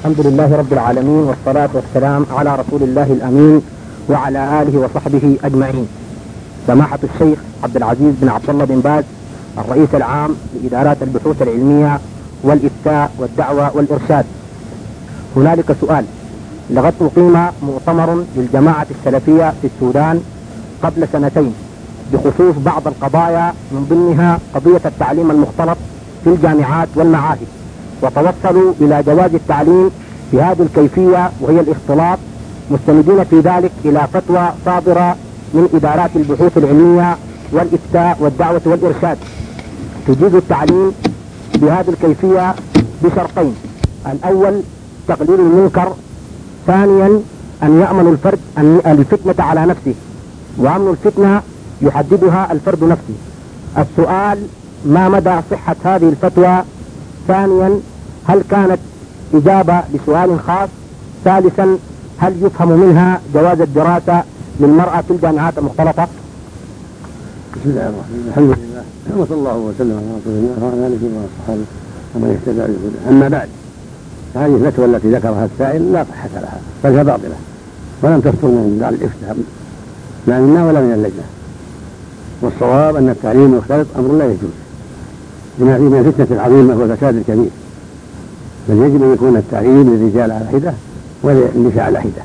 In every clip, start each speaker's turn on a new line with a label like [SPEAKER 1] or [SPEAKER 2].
[SPEAKER 1] الحمد لله رب العالمين والصلاة والسلام على رسول الله الأمين وعلى آله وصحبه أجمعين. سماحة الشيخ عبد العزيز بن عبد الله بن باز الرئيس العام لإدارات البحوث العلمية والإفتاء والدعوة والإرشاد. هنالك سؤال. لقد أقيم مؤتمر للجماعة السلفية في السودان قبل سنتين بخصوص بعض القضايا من ضمنها قضية التعليم المختلط في الجامعات والمعاهد. وتوصلوا إلى جواز التعليم بهذه الكيفية وهي الاختلاط. مستندين في ذلك إلى فتوى صادرة من إدارات البحوث العلمية والإفتاء والدعوة والإرشاد. تجيز التعليم بهذه الكيفية بشرطين. الأول تقليل المنكر. ثانيا أن يأمن الفرد الفتنة على نفسه. وأمن الفتنة يحددها الفرد نفسه. السؤال ما مدى صحة هذه الفتوى؟ ثانيا هل كانت إجابة لسؤال خاص؟ ثالثا هل يفهم منها جواز الدراسة للمرأة في الجامعات المختلطة؟
[SPEAKER 2] بسم الله الرحمن الرحيم. الحمد لله. وصلى الله وسلم على رسول الله وعلى آله وصحبه ومن اهتدى بهداه. أما بعد هذه الفتوى التي ذكرها السائل لا صحة لها بل هي باطلة ولم تصدر من دار الافتاء لا منا ولا من اللجنة. والصواب أن التعليم المختلط أمر لا يجوز لما فيه من الفتنة العظيمة والفساد الكبير بل يجب أن يكون التعليم للرجال على حدة وللنساء على حدة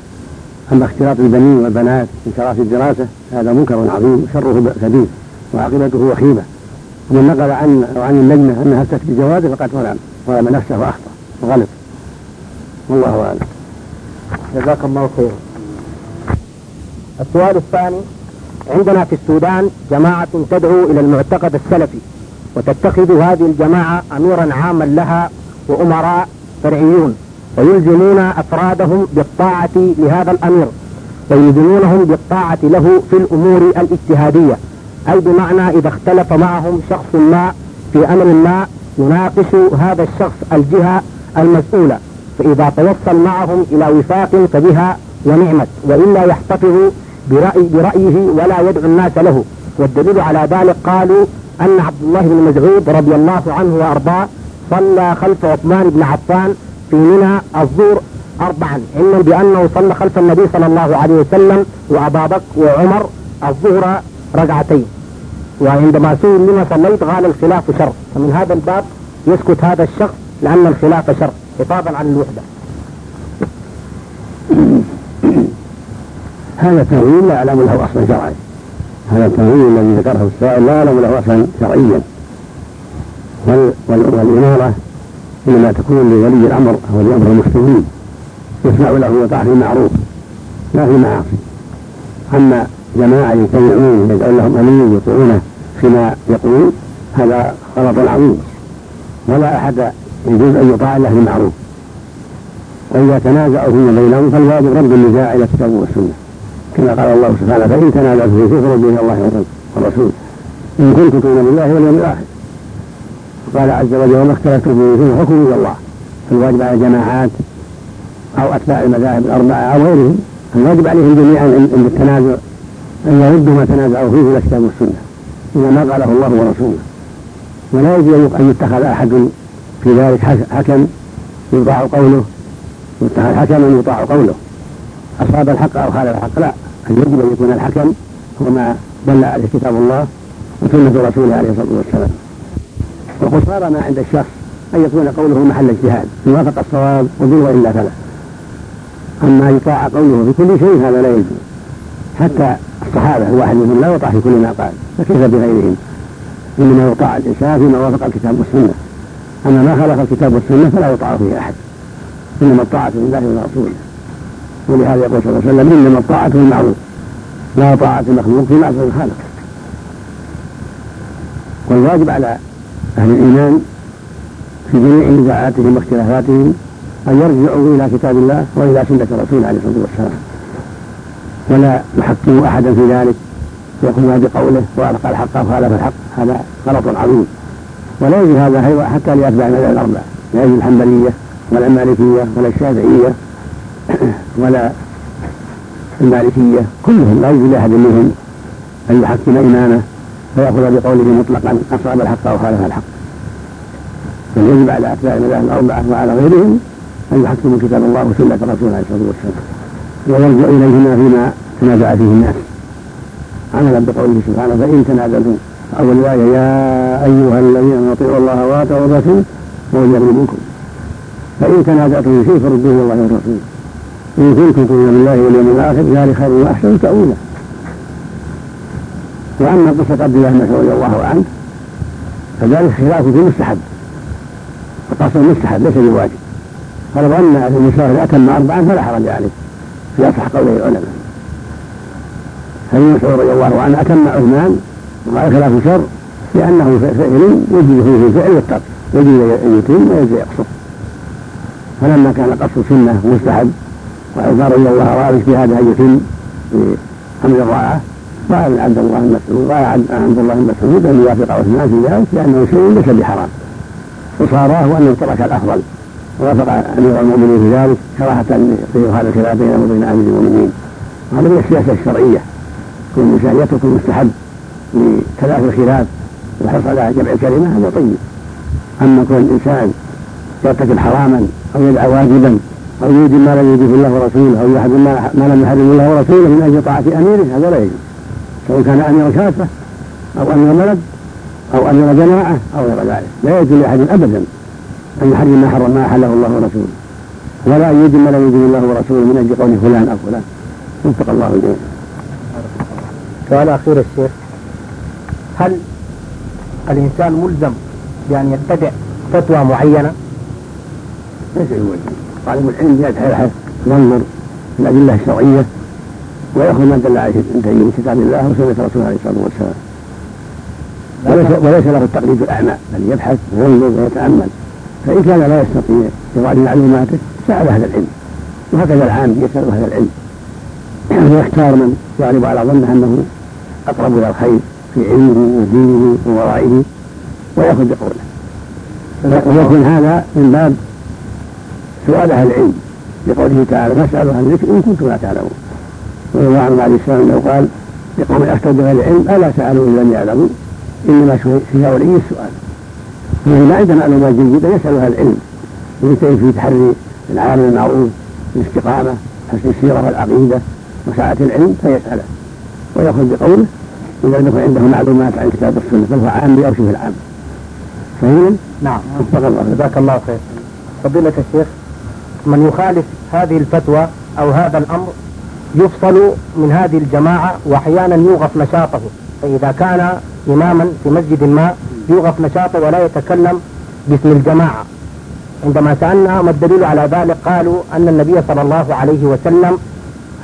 [SPEAKER 2] أما اختلاط البنين والبنات من شرف الدراسة هذا منكر عظيم شره كبير وعاقبته وخيمة ومن نقل عن عن اللجنة أنها افتت بجوازه فقد ظلم ظلم نفسه وأخطأ وغلط والله أعلم.
[SPEAKER 1] جزاك الله خيرا. السؤال الثاني عندنا في السودان جماعة تدعو إلى المعتقد السلفي وتتخذ هذه الجماعة أميرا عاما لها وأمراء فرعيون ويلزمون أفرادهم بالطاعة لهذا الأمير ويلزمونهم بالطاعة له في الأمور الاجتهادية. أي بمعنى إذا اختلف معهم شخص ما في أمر ما يناقش هذا الشخص الجهة المسؤولة. فإذا توصل معهم إلى وفاق فبها ونعمت وإلا يحتفظ برأي برأيه ولا يدعو الناس له. والدليل على ذلك قالوا أن عبد الله بن مسعود رضي الله عنه وأرضاه صلى خلف عثمان بن عفان في منى الظهر أربعا علما بأنه صلى خلف النبي صلى الله عليه وسلم وأبا بكر وعمر الظهر ركعتين. وعندما سئل لما صليت قال الخلاف شر. فمن هذا الباب يسكت هذا الشخص لأن الخلاف شر. حفاظا عن الوحدة.
[SPEAKER 2] هذا التأويل لا أعلم له أصلا شرعي هذا التأويل الذي ذكره السائل لا أعلم له أصلا شرعيا. والإمارة إنما تكون لولي الأمر أو لأمر المسلمين يسمع له ويطاع في المعروف لا في المعاصي. أما جماعة يجتمعون يدعون لهم أمين يطيعونه فيما يقول هذا غلط عظيم. ولا أحد يجوز أن يطاع إلا في المعروف. وإذا تنازعوا فيما بينهم فالواجب رد النزاع إلى الكتاب والسنة. كما قال الله سبحانه فإن تنازعتم في شيء إلى الله والرسول. إن كنتم تؤمنون بالله واليوم الآخر. قال عز وجل وما اختلفتم فيه حكم إلى الله. فالواجب على الجماعات أو أتباع المذاهب الأربعة أو غيرهم الواجب عليهم جميعا عند التنازع أن يردوا ما تنازعوا فيه إلى الكتاب والسنة إلى ما قاله الله ورسوله. ولا يجوز أن يتخذ أحد في ذلك حكم يطاع قوله يتخذ حكما يطاع قوله. أصاب الحق أو خالف الحق؟ لا. يجب أن يكون الحكم هو ما دل عليه كتاب الله وسنة رسوله عليه الصلاة والسلام. وخسارة ما عند الشخص أن يكون قوله محل اجتهاد إن وافق الصواب وقل وإلا فلا. أما يطاع قوله في كل شيء هذا لا يجوز. حتى الصحابة واحد منهم لا يطاع في كل ما قال فكيف بغيرهم؟ إنما يطاع الإنسان فيما وافق الكتاب والسنة. أما ما خالف الكتاب والسنة فلا يطاع فيه أحد. إنما الطاعة لله ورسوله. ولهذا يقول صلى الله عليه وسلم إنما الطاعة بالمعروف لا طاعة المخلوق في معصية الخالق. والواجب على أهل الإيمان في جميع نزاعاتهم واختلافاتهم أن يرجعوا إلى كتاب الله وإلى سنة رسوله عليه الصلاة والسلام. ولا يحكموا أحدا في ذلك ويقومون بقوله وألقى الحق وخالف الحق هذا غلط عظيم. ولا يجوز هذا حتى لأتباع المذاهب الأربعة لا يجوز الحنبلية ولا المالكية ولا الشافعية ولا المالكية كلهم لا يجوز لأحد منهم أن يحكم إمامه. فيأخذ بقوله مطلقا أصاب الحق أو خالف الحق. بل يجب على أتباع المذاهب الأربعة وعلى غيرهم أن يحكموا كتاب الله وسنة رسوله عليه الصلاة والسلام. ويرجع إليهما فيما تنازع فيه الناس. عملا بقوله سبحانه فإن تنازلتم أول الآية يا أيها الذين أطيعوا الله وآتوا الرسول وولي منكم. فإن تنازعتم في شيء فردوه إلى الله والرسول إن كنتم تؤمنون بالله واليوم الآخر ذلك خير وأحسن تأويلا. وأما قصة عبد الله بن رضي الله عنه فذلك خلاف في المستحب. القصر مستحب ليس بواجب فلو أن المسافر أتم أربعا فلا حرج عليه في أصح قولي العلماء. فابن مسعود رضي الله عنه أتم عثمان وقال خلاف شر لأنه فعل يجوز فيه الفعل والترك. يجوز أن يتم ويجوز يقصر. فلما كان قصر سنة مستحب وعثمان رضي الله عنه رأى الاجتهاد أن يتم في أمر الراعة قال عبد الله بن مسعود قال عبد الله بن مسعود أن يوافق عثمان في ذلك لأنه شيء ليس بحرام. وصاراه وأنه ترك الأفضل. ووافق أمير المؤمنين في ذلك كراهة يصير هذا الخلاف بينه وبين أمير المؤمنين. وهذا من السياسة الشرعية. كل إنسان يترك المستحب لتلافي الخلاف والحرص على جمع الكلمة هذا طيب. أما كل إنسان يرتكب حراما أو يدعى واجبا أو يوجد ما لم يوجد الله ورسوله أو يحرم ما لم يحرم الله ورسوله من أجل طاعة أميره هذا لا يجوز. سواء كان أمير كافة أو أمير بلد أو أمير جماعة أو غير ذلك. لا يجوز لأحد أبدا أن يحرم ما حرم ما أحله الله ورسوله. ولا يجب ما لم يجب الله ورسوله من أجل قول فلان أو فلان. وفق الله الجميع.
[SPEAKER 1] سؤال أخير الشيخ هل الإنسان ملزم بأن يتبع فتوى معينة؟
[SPEAKER 2] ليس بملزم. طالب العلم يبحث ينظر في الأدلة الشرعية ويأخذ ما دل عليه من كتاب الله وسنة رسوله عليه الصلاة والسلام. وليس, وليس له التقليد الأعمى بل يبحث وينظر ويتأمل. فإن كان لا يستطيع إيراد معلوماته سأل أهل العلم. وهكذا العام يسأل أهل العلم. ويختار من يغلب على ظنه أنه أقرب إلى الخير في علمه ودينه وورائه ويأخذ بقوله. ويكون هذا من باب سؤال أهل العلم. لقوله تعالى فاسألوا أهل الذكر إن كنتم لا تعلمون. وروى عن عليه السلام أنه قال لقوم أفتوا بغير علم ألا سالوا ان لم يعلموا؟ إنما شفاء ولي السؤال؟ فإذا ما عنده معلومات جيدة يسأل أهل العلم. ويجتهد في تحري العالم المعروف الاستقامة حسن السيرة والعقيدة وسعة العلم فيسأله. ويأخذ بقوله إذا لم يكن عنده معلومات عن كتاب السنة بل هو عام بأوصف العام. فهمنا؟
[SPEAKER 1] نعم. جزاك الله خير. فضيلة الشيخ من يخالف هذه الفتوى أو هذا الأمر يفصل من هذه الجماعة وأحيانا يوقف نشاطه. فإذا كان إماما في مسجد ما يوقف نشاطه ولا يتكلم باسم الجماعة. عندما سألنا ما الدليل على ذلك قالوا أن النبي صلى الله عليه وسلم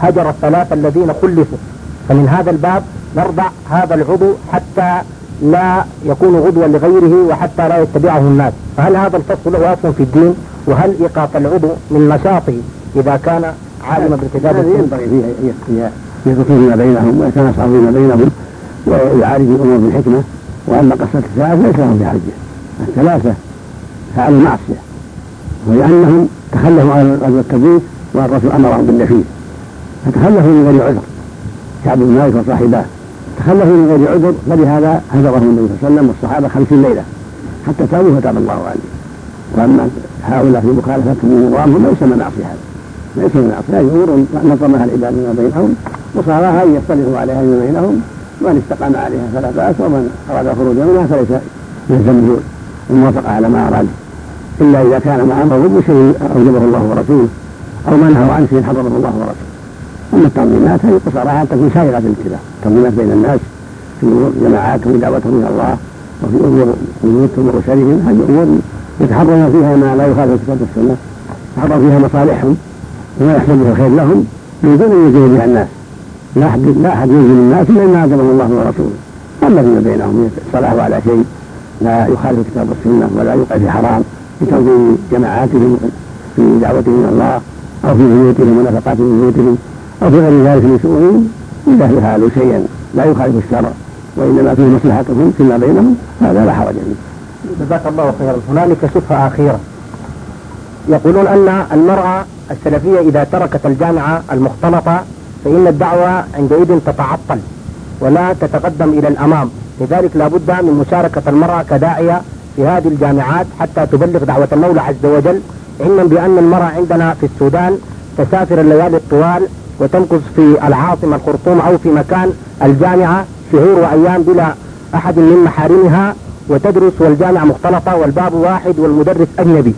[SPEAKER 1] هجر الثلاثة الذين خلفوا. فمن هذا الباب نرضع هذا العضو حتى لا يكون غدوا لغيره وحتى لا يتبعه الناس. فهل هذا الفصل واقف في الدين؟ وهل إيقاف العضو من نشاطه إذا كان عالما بارتداد
[SPEAKER 2] الذي ينبغي فيه فيما بينهم ويتناصح فيما بينهم ويعالج الأمور بالحكمة. وأما قصة الثلاثة ليس لهم بحجة. الثلاثة فعلوا معصية. ولأنهم تخلفوا عن غزوه تبوك والرسول أمرهم بالنفيس. فتخلفوا من غير عذر. كعب بن مالك وصاحباه تخلفوا من غير عذر فلهذا هجرهم النبي صلى الله عليه وسلم والصحابة خمسين ليلة. حتى تابوا فتاب الله عليه وأما هؤلاء في مخالفتهم ونظامهم ليس من معصيه هذا. ليس من العصر هذه أمور نظمها العباد فيما بينهم وصارها أن يصطلحوا عليها فيما بينهم من استقام عليها فلا بأس ومن أراد الخروج منها فليس يلزمه الموافقة على ما أراد. إلا إذا كان ما أمره بشيء أوجبه الله ورسوله أو منعه عن شيء حرمه الله ورسوله. أما التنظيمات هذه قصارها تكون سائغه الاتباع تنظيمات بين الناس في جماعاتهم دعوتهم إلى الله وفي أمور بيوتهم واسرهم هذه أمور يتحرون فيها ما لا يخالف كتاب السنة يتحرر فيها مصالحهم. وما يحسبه الخير لهم من دون ان يلزم بها الناس لا احد لا أحد يلزم الناس إلا ما عجبه الله ورسوله. اما فيما بينهم يصطلحوا على شيء لا يخالف كتاب السنة ولا يوقع في حرام في جماعاتهم في دعوتهم إلى الله أو في بيوتهم ونفقاتهم في بيوتهم أو في غير ذلك من شؤونهم إذا فعلوا شيئا. لا يخالف الشرع وإنما فيه مصلحتهم فيما بينهم هذا لا حرج فيه.
[SPEAKER 1] جزاك الله خيرا. هنالك شبهة أخيرة. يقولون أن المرأة السلفية إذا تركت الجامعة المختلطة فإن الدعوة عندئذ تتعطل ولا تتقدم إلى الأمام. لذلك لا بد من مشاركة المرأة كداعية في هذه الجامعات حتى تبلغ دعوة المولى عز وجل
[SPEAKER 3] علما بأن المرأة عندنا في السودان تسافر الليالي الطوال وتمكث في العاصمة الخرطوم أو في مكان الجامعة شهور وأيام بلا أحد من محارمها وتدرس والجامعة مختلطة والباب واحد والمدرس أجنبي.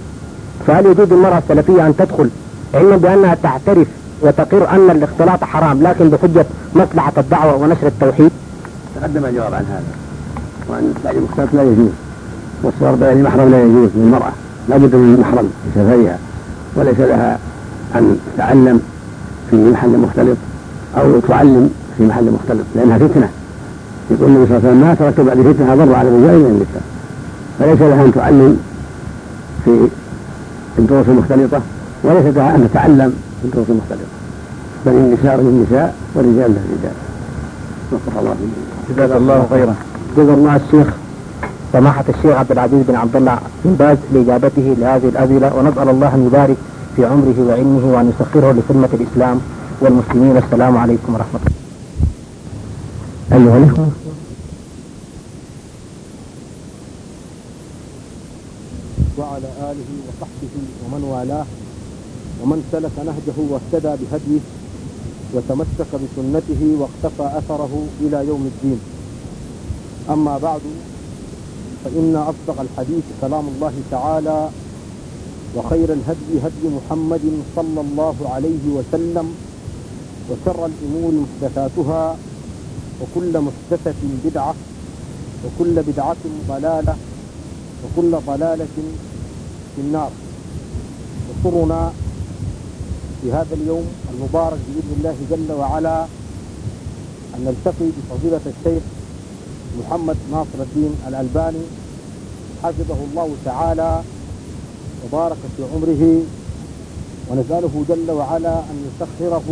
[SPEAKER 3] فهل يجوز المرأة السلفية أن تدخل علما بأنها تعترف وتقر أن الاختلاط حرام لكن بحجة مصلحة الدعوة ونشر التوحيد؟
[SPEAKER 2] تقدم الجواب عن هذا. وأن بعد المختلط لا يجوز والصور بغير محرم لا يجوز للمرأة لا بد من محرم في سفرها وليس لها أن تتعلم في محل مختلط أو تعلم في محل مختلط لأنها فتنة. يقول النبي صلى الله عليه وسلم ما تركت بعد فتنة أضر على الرجال من النساء. فليس لها أن تعلم في الدروس المختلطة وليس لها أن تتعلم في الدروس المختلطة. بل النساء للنساء والرجال للرجال
[SPEAKER 3] وفق الله جزاك الله خيرا. جزا الله الشيخ. سماحة الشيخ عبد العزيز بن عبد الله بن باز لإجابته لهذه الأسئلة ونسأل الله أن يبارك في عمره وعلمه وأن يسخره لخدمة الإسلام والمسلمين. السلام عليكم ورحمة الله. أيها الإخوة وعلى آله وصحبه ومن والاه ومن سلك نهجه واهتدى بهديه وتمسك بسنته واقتفى أثره إلى يوم الدين. أما بعد فإن أصدق الحديث كلام الله تعالى وخير الهدي هدي محمد صلى الله عليه وسلم وشر الأمور محدثاتها وكل محدثة بدعة وكل بدعة ضلالة وكل ضلالة في النار. يسرنا في هذا اليوم المبارك بإذن الله جل وعلا أن نلتقي بفضيلة الشيخ محمد ناصر الدين الألباني حفظه الله تعالى وبارك في عمره ونسأله جل وعلا أن يسخره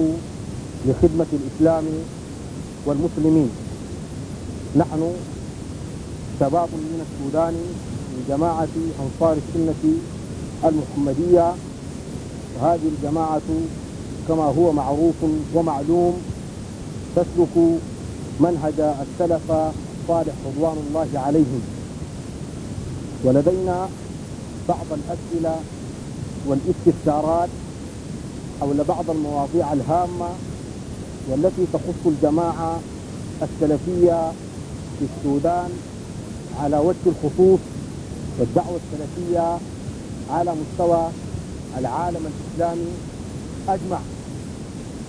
[SPEAKER 3] لخدمة الإسلام والمسلمين. نحن شباب من السودان من جماعة أنصار السنة المحمدية. وهذه الجماعة كما هو معروف ومعلوم تسلك منهج السلف الصالح رضوان الله عليهم. ولدينا بعض الأسئلة والاستفسارات حول بعض المواضيع الهامة والتي تخص الجماعة السلفية في السودان على وجه الخصوص والدعوة السلفية على مستوى العالم الإسلامي أجمع.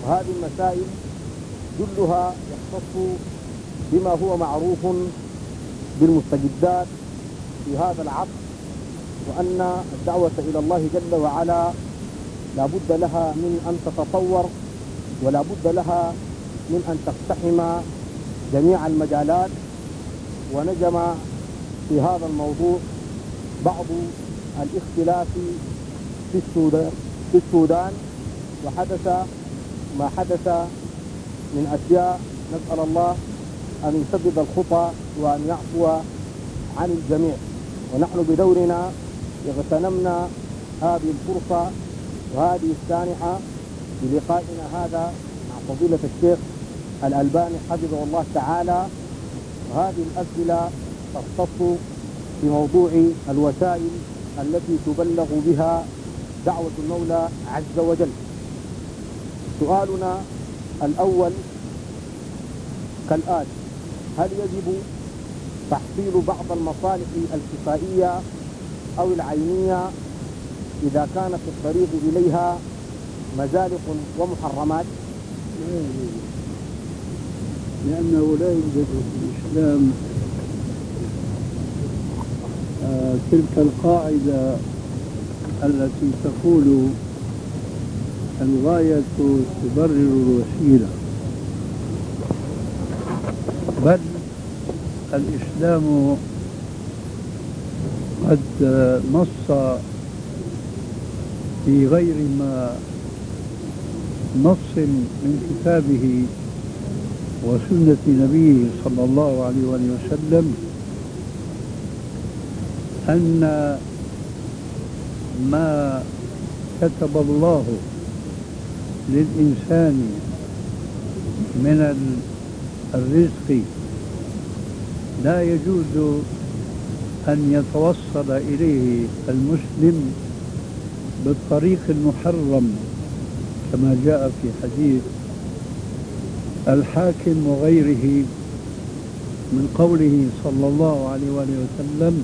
[SPEAKER 3] وهذه المسائل كلها يختص بما هو معروف بالمستجدات في هذا العصر وأن الدعوة إلى الله جل وعلا لا بد لها من أن تتطور ولا بد لها من أن تقتحم جميع المجالات. ونجم في هذا الموضوع بعض الاختلاف في السودان في السودان وحدث ما حدث من أشياء نسأل الله أن يسدد الخطى وأن يعفو عن الجميع. ونحن بدورنا اغتنمنا هذه الفرصة وهذه السانحة بلقائنا هذا مع فضيلة الشيخ الألباني حفظه الله تعالى. وهذه الأسئلة تختص بموضوع الوسائل التي تبلغ بها دعوة المولى عز وجل. سؤالنا الأول كالآتي هل يجب تحصيل بعض المصالح الكفائية أو العينية إذا كان في الطريق إليها مزالق ومحرمات؟
[SPEAKER 4] لأنه لا يوجد في الإسلام تلك القاعدة التي تقول الغاية تبرر الوسيلة بل الإسلام قد نص في غير ما نص من كتابه وسنة نبيه صلى الله عليه وسلم أن ما كتب الله للإنسان من الرزق لا يجوز أن يتوصل إليه المسلم بالطريق المحرم كما جاء في حديث الحاكم وغيره من قوله صلى الله عليه وآله وسلم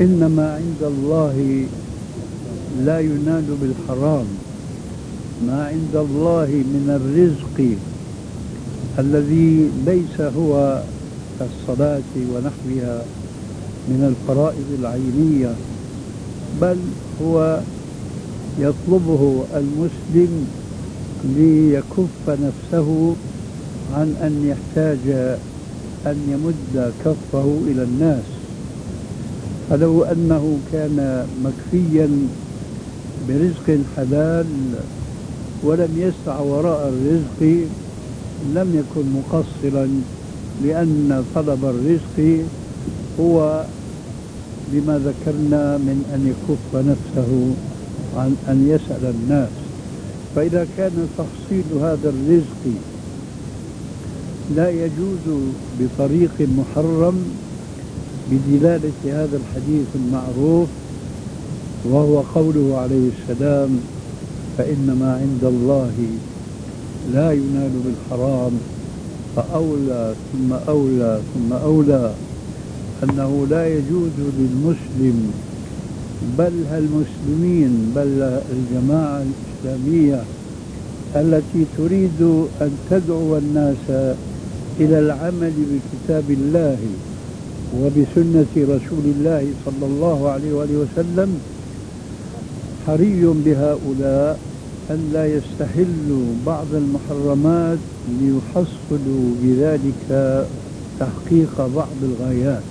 [SPEAKER 4] إنما عند الله لا ينال بالحرام. ما عند الله من الرزق الذي ليس هو كالصلاة ونحوها من الفرائض العينية بل هو يطلبه المسلم ليكف نفسه عن أن يحتاج أن يمد كفه إلى الناس. فلو أنه كان مكفيا برزق حلال ولم يسع وراء الرزق لم يكن مقصرا لأن طلب الرزق هو بما ذكرنا من أن يكف نفسه عن أن يسأل الناس. فإذا كان تحصيل هذا الرزق لا يجوز بطريق محرم بدلالة هذا الحديث المعروف وهو قوله عليه السلام فإنما عند الله لا ينال بالحرام فأولى ثم أولى ثم أولى أنه لا يجوز للمسلم بل المسلمين بل الجماعة الإسلامية التي تريد أن تدعو الناس إلى العمل بكتاب الله وبسنة رسول الله صلى الله عليه وآله وسلم حري بهؤلاء أن لا يستحلوا بعض المحرمات ليحصلوا بذلك تحقيق بعض الغايات.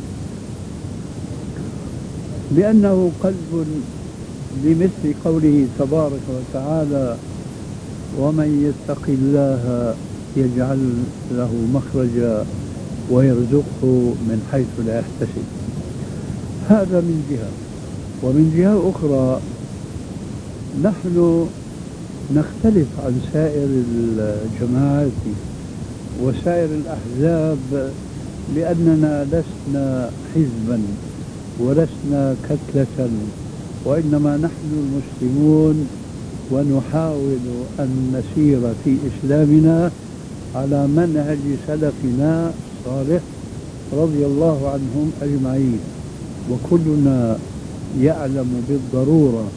[SPEAKER 4] لأنه قلب لمثل قوله تبارك وتعالى ومن يتق الله يجعل له مخرجا ويرزقه من حيث لا يحتسب. هذا من جهة. ومن جهة أخرى نحن نختلف عن سائر الجماعات وسائر الأحزاب لأننا لسنا حزبا ولسنا كتلة وإنما نحن المسلمون ونحاول أن نسير في إسلامنا على منهج سلفنا الصالح رضي الله عنهم أجمعين. وكلنا يعلم بالضرورة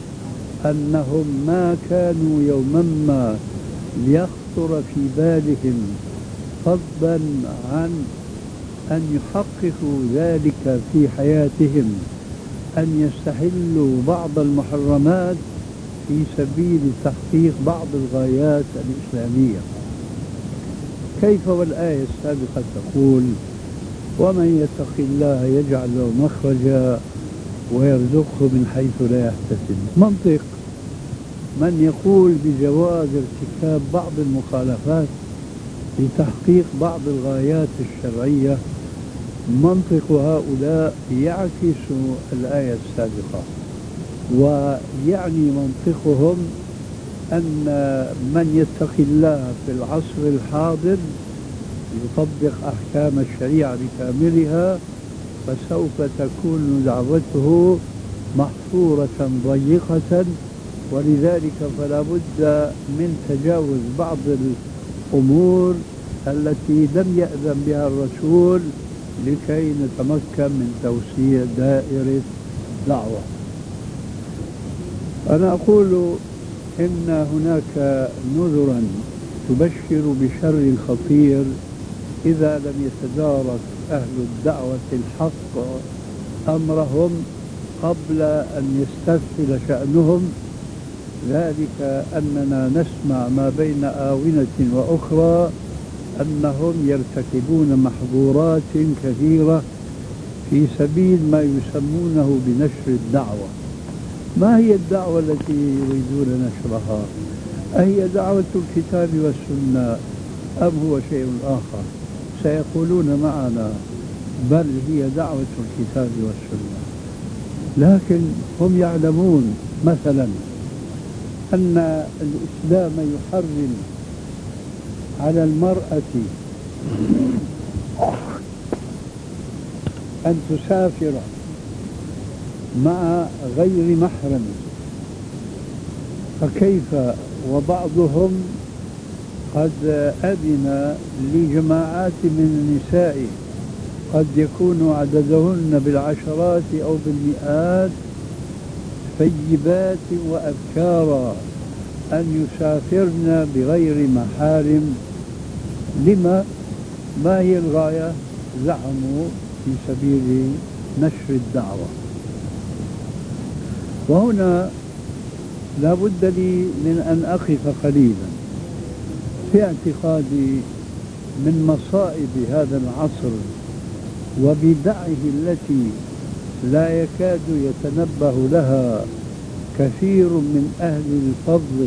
[SPEAKER 4] أنهم ما كانوا يوما ما ليخطر في بالهم فضلا عن أن يحققوا ذلك في حياتهم أن يستحلوا بعض المحرمات في سبيل تحقيق بعض الغايات الإسلامية. كيف والآية السابقة تقول ومن يتق الله يجعل له مخرجا ويرزقه من حيث لا يحتسب. منطق. من يقول بجواز ارتكاب بعض المخالفات لتحقيق بعض الغايات الشرعية منطق هؤلاء يعكس الآية السابقة ويعني منطقهم أن من يتقي الله في العصر الحاضر يطبق أحكام الشريعة بكاملها فسوف تكون دعوته محصورة ضيقة. ولذلك فلا بد من تجاوز بعض الأمور التي لم يأذن بها الرسول لكي نتمكن من توسيع دائرة دعوة. أنا أقول إن هناك نذرا تبشر بشر خطير إذا لم يتدارك أهل الدعوة الحق أمرهم قبل أن يستسهل شأنهم. ذلك أننا نسمع ما بين آونة وأخرى أنهم يرتكبون محظورات كثيرة في سبيل ما يسمونه بنشر الدعوة. ما هي الدعوة التي يريدون نشرها أهي دعوة الكتاب والسنة أم هو شيء آخر؟ سيقولون معنا بل هي دعوة الكتاب والسنة. لكن هم يعلمون مثلا أن الإسلام يحرم على المرأة أن تسافر مع غير محرم. فكيف وبعضهم قد أذن لجماعات من النساء قد يكون عددهن بالعشرات أو بالمئات طيبات وأبكارا أن يسافرن بغير محارم. لما؟ ما هي الغاية؟ زعموا في سبيل نشر الدعوة. وهنا لا بد لي من أن أقف قليلا. في اعتقادي من مصائب هذا العصر وبدعه التي لا يكاد يتنبه لها كثير من أهل الفضل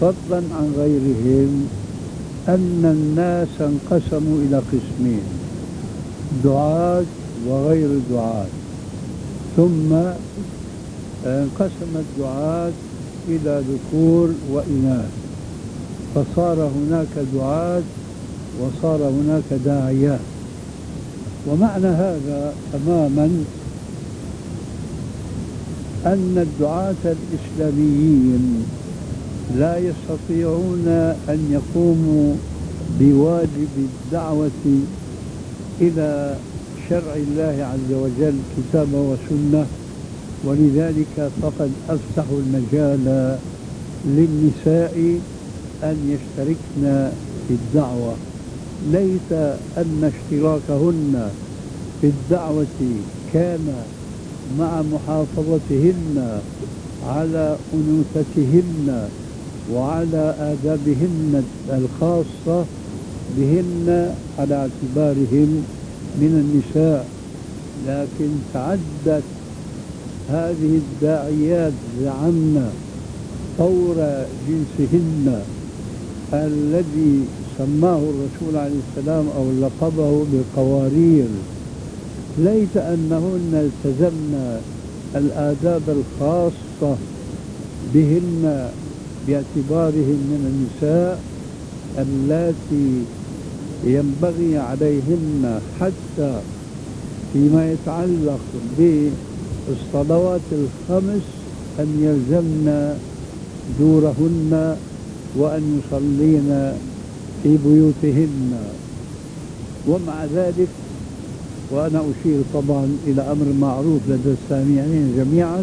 [SPEAKER 4] فضلا عن غيرهم أن الناس انقسموا إلى قسمين دعاة وغير دعاة. ثم انقسم الدعاة إلى ذكور وإناث. فصار هناك دعاة وصار هناك داعيات. ومعنى هذا تماما أن الدعاة الإسلاميين لا يستطيعون أن يقوموا بواجب الدعوة إلى شرع الله عز وجل كتابا وسنة ولذلك فقد أفتحوا المجال للنساء أن يشتركن في الدعوة. ليس أن اشتراكهن في الدعوة كان مع محافظتهن على أنوثتهن وعلى آدابهن الخاصة بهن على اعتبارهم من النساء. لكن تعدت هذه الداعيات زعمنا طور جنسهن الذي سماه الرسول عليه السلام أو لقبه بالقوارير ليت أنهن التزمن الآداب الخاصة بهن باعتبارهن من النساء اللاتي ينبغي عليهن حتى فيما يتعلق بالصلوات الخمس أن يلزمن دورهن وأن يصلين في بيوتهن ومع ذلك وأنا أشير طبعا إلى أمر معروف لدى السامعين جميعا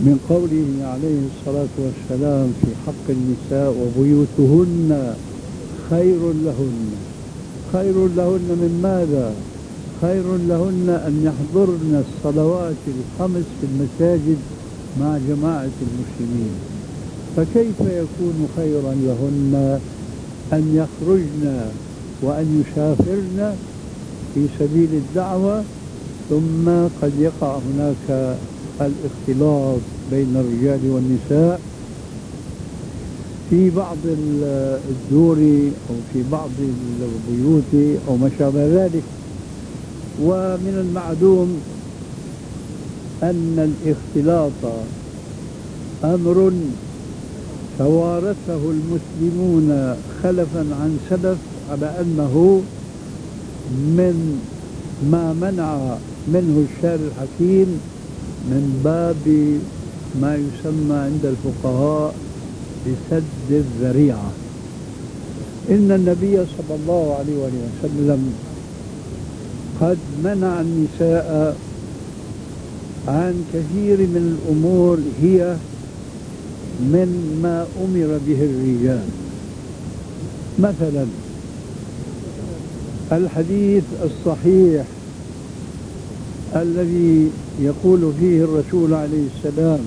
[SPEAKER 4] من قوله عليه الصلاة والسلام في حق النساء وبيوتهن خير لهن خير لهن من ماذا؟ خير لهن أن يحضرن الصلوات الخمس في المساجد مع جماعة المسلمين. فكيف يكون خيرا لهن أن يخرجن وأن يسافرن في سبيل الدعوة؟ ثم قد يقع هناك الاختلاط بين الرجال والنساء. في بعض الدور أو في بعض البيوت أو ما شابه ذلك ومن المعلوم أن الاختلاط أمر توارثه المسلمون خلفا عن سلف على أنه من ما منع منه الشارع الحكيم من باب ما يسمى عند الفقهاء بسد الذريعة. إن النبي صلى الله عليه وسلم قد منع النساء عن كثير من الأمور هي من ما أمر به الرجال. مثلا الحديث الصحيح الذي يقول فيه الرسول عليه السلام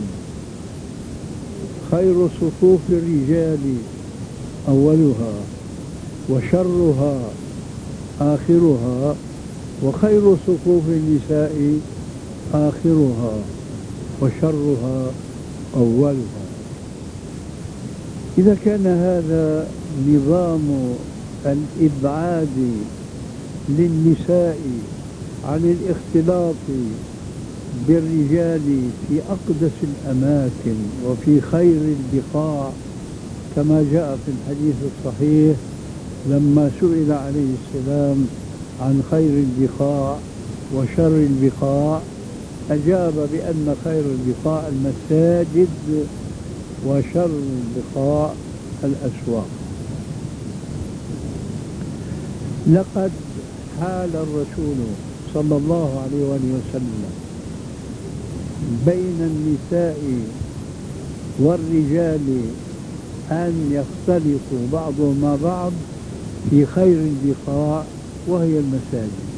[SPEAKER 4] خير صفوف الرجال أولها وشرها آخرها وخير صفوف النساء آخرها وشرها أولها. إذا كان هذا نظام الإبعاد للنساء عن الاختلاط بالرجال في أقدس الأماكن وفي خير البقاع كما جاء في الحديث الصحيح لما سئل عليه السلام عن خير البقاع وشر البقاع أجاب بأن خير البقاع المساجد وشر البقاع الأسواق. لقد حال الرسول صلى الله عليه وآله وسلم بين النساء والرجال أن يختلطوا بعضهم مع بعض في خير البقاع وهي المساجد.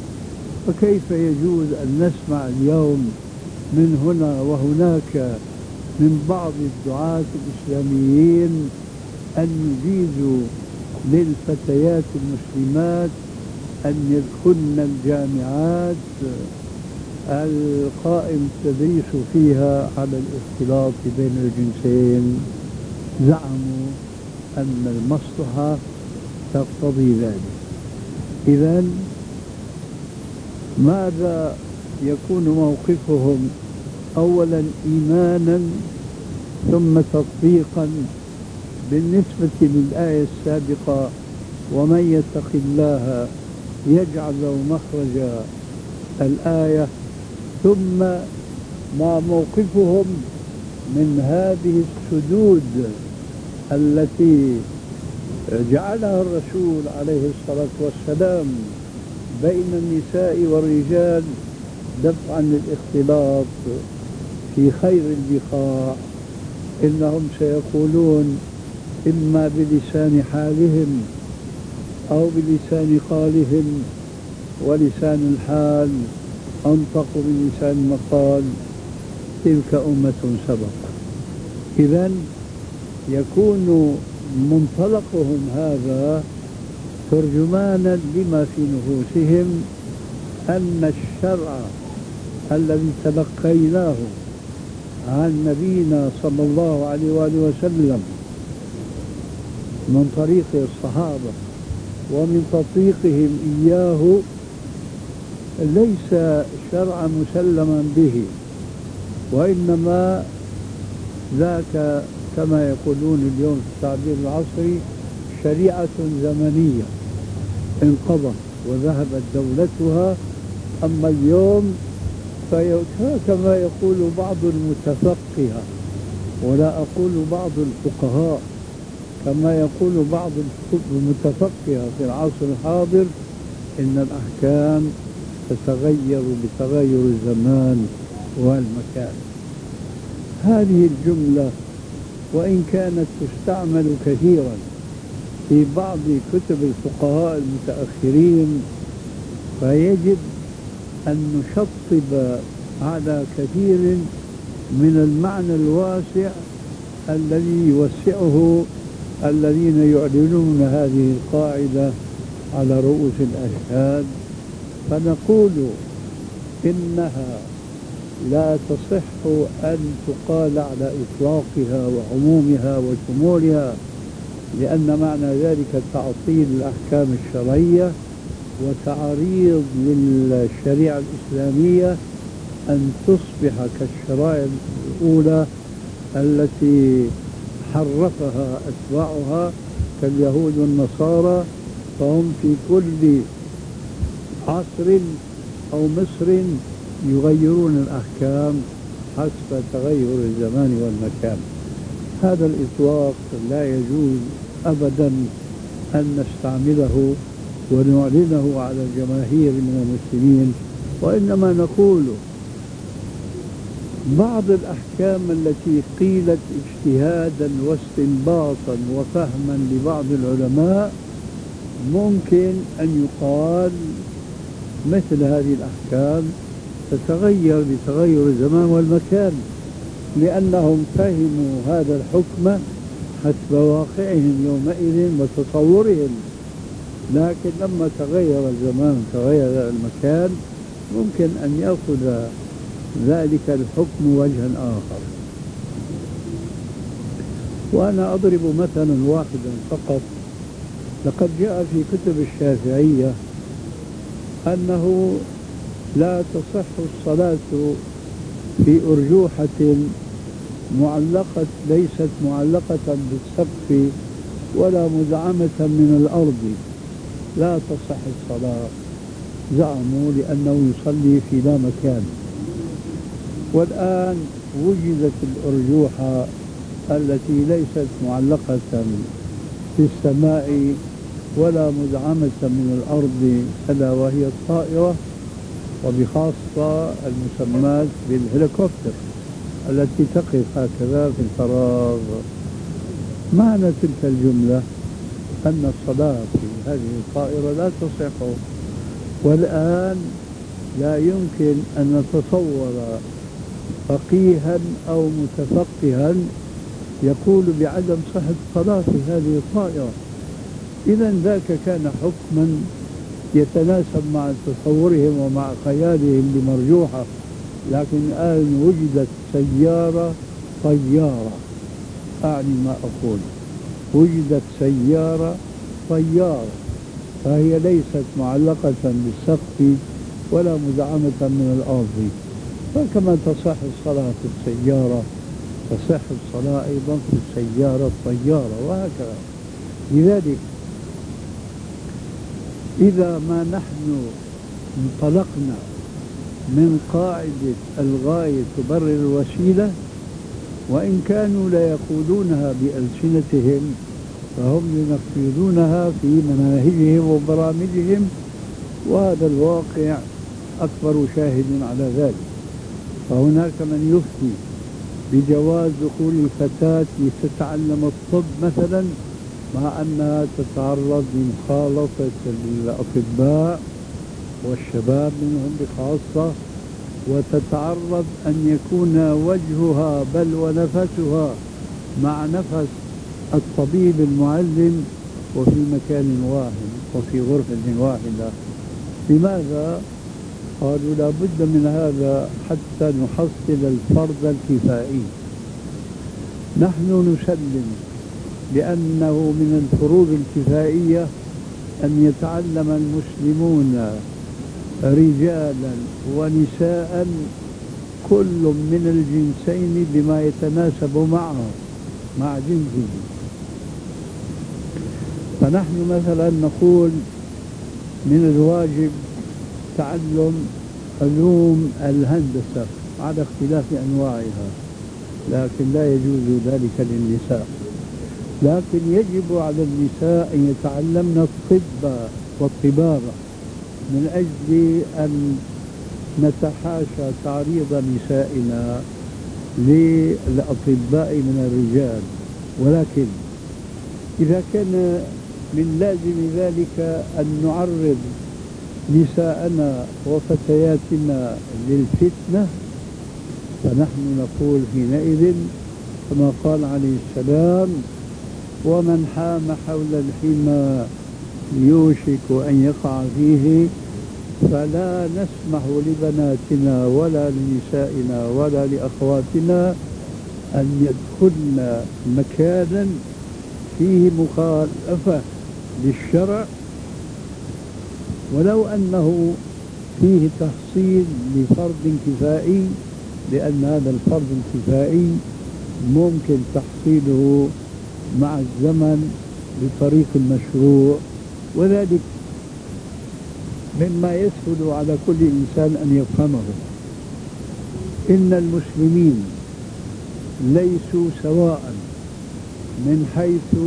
[SPEAKER 4] فكيف يجوز أن نسمع اليوم من هنا وهناك من بعض الدعاة الإسلاميين أن يجيزوا للفتيات المسلمات أن يدخلن الجامعات القائم التدريس فيها على الاختلاط بين الجنسين. زعموا أن المصلحة تقتضي ذلك. إذا ماذا يكون موقفهم؟ أولا إيمانا ثم تطبيقا بالنسبة للآية السابقة ومن يتق الله يجعل له مخرجا الآية. ثم ما موقفهم من هذه السدود التي جعلها الرسول عليه الصلاة والسلام بين النساء والرجال دفعا للاختلاط في خير البقاع إنهم سيقولون إما بلسان حالهم أو بلسان قالهم ولسان الحال أنطق من المقال تلك أمة سبق. إذا يكون منطلقهم هذا ترجمانا لما في نفوسهم أن الشرع الذي تلقيناه عن نبينا صلى الله عليه وآله وسلم من طريق الصحابة ومن تطبيقهم إياه ليس شرعا مسلما به وإنما ذاك كما يقولون اليوم في التعبير العصري شريعة زمنية انقضت وذهبت دولتها أما اليوم كما يقول بعض المتفقهة ولا أقول بعض الفقهاء كما يقول بعض المتفقهة في العصر الحاضر إن الأحكام تتغير بتغير الزمان والمكان. هذه الجملة وإن كانت تستعمل كثيرا في بعض كتب الفقهاء المتأخرين فيجب أن نشطب على كثير من المعنى الواسع الذي يوسعه الذين يعلنون هذه القاعدة على رؤوس الأشهاد. فنقول إنها لا تصح أن تقال على إطلاقها وعمومها وشمولها لأن معنى ذلك تعطيل الأحكام الشرعية وتعريض للشريعة الإسلامية أن تصبح كالشرائع الأولى التي حرفها أتباعها كاليهود والنصارى فهم في كل عصر أو مصر يغيرون الأحكام حسب تغير الزمان والمكان. هذا الإطلاق لا يجوز أبدا أن نستعمله ونعلنه على الجماهير من المسلمين وإنما نقول بعض الأحكام التي قيلت اجتهادا واستنباطا وفهما لبعض العلماء ممكن أن يقال مثل هذه الأحكام تتغير بتغير الزمان والمكان لأنهم فهموا هذا الحكم حسب واقعهم يومئذ وتصورهم لكن لما تغير الزمان تغير المكان ممكن أن يأخذ ذلك الحكم وجها آخر. وأنا أضرب مثلا واحدا فقط. لقد جاء في كتب الشافعية أنه لا تصح الصلاة في أرجوحة معلقة ليست معلقة بالسقف ولا مدعمة من الأرض. لا تصح الصلاة. زعموا لأنه يصلي في لا مكان. والآن وجدت الأرجوحة التي ليست معلقة في السماء ولا مدعمة من الأرض ألا وهي الطائرة. وبخاصة المسماة بالهليكوبتر التي تقف هكذا في الفراغ. معنى تلك الجملة؟ أن الصلاة في هذه الطائرة لا تصح والآن لا يمكن أن نتصور فقيها أو متفقها. يقول بعدم صحة الصلاة في هذه الطائرة. إذا ذاك كان حكما يتناسب مع تصورهم ومع خيالهم بمرجوحة لكن الآن وجدت سيارة طيارة. أعني ما أقول. وجدت سيارة طيارة. فهي ليست معلقة بالسقف ولا مدعمة من الأرض. فكما تصح الصلاة في السيارة تصح الصلاة أيضا في السيارة الطيارة وهكذا. لذلك إذا ما نحن انطلقنا من قاعدة الغاية تبرر الوسيلة وإن كانوا لا يقولونها بألسنتهم فهم ينفذونها في مناهجهم وبرامجهم وهذا الواقع أكبر شاهد على ذلك. فهناك من يفتي بجواز دخول الفتاة لتتعلم الطب مثلا مع أنها تتعرض لمخالطة الأطباء والشباب منهم بخاصة وتتعرض أن يكون وجهها بل ونفسها مع نفس الطبيب المعلم وفي مكان واحد وفي غرفة واحدة لماذا؟ قالوا لا بد من هذا حتى نحصل الفرض الكفائي نحن نسلم بأنه من الفروض الكفائية أن يتعلم المسلمون رجالا ونساء كل من الجنسين بما يتناسب معه مع جنسه. فنحن مثلا نقول من الواجب تعلم علوم الهندسة على اختلاف أنواعها لكن لا يجوز ذلك للنساء. لكن يجب على النساء أن يتعلمن الطب والطبابة من أجل أن نتحاشى تعريض نسائنا للأطباء من الرجال. ولكن إذا كان من لازم ذلك أن نعرض نساءنا وفتياتنا للفتنة فنحن نقول حينئذ كما قال عليه السلام ومن حام حول الحمى يوشك أن يقع فيه فلا نسمح لبناتنا ولا لنسائنا ولا لأخواتنا أن يدخلن مكانا فيه مخالفة للشرع. ولو أنه فيه تحصيل لفرض كفائي لأن هذا الفرض الكفائي ممكن تحصيله مع الزمن بطريق المشروع وذلك مما يسهل على كل إنسان أن يفهمه. إن المسلمين ليسوا سواء من حيث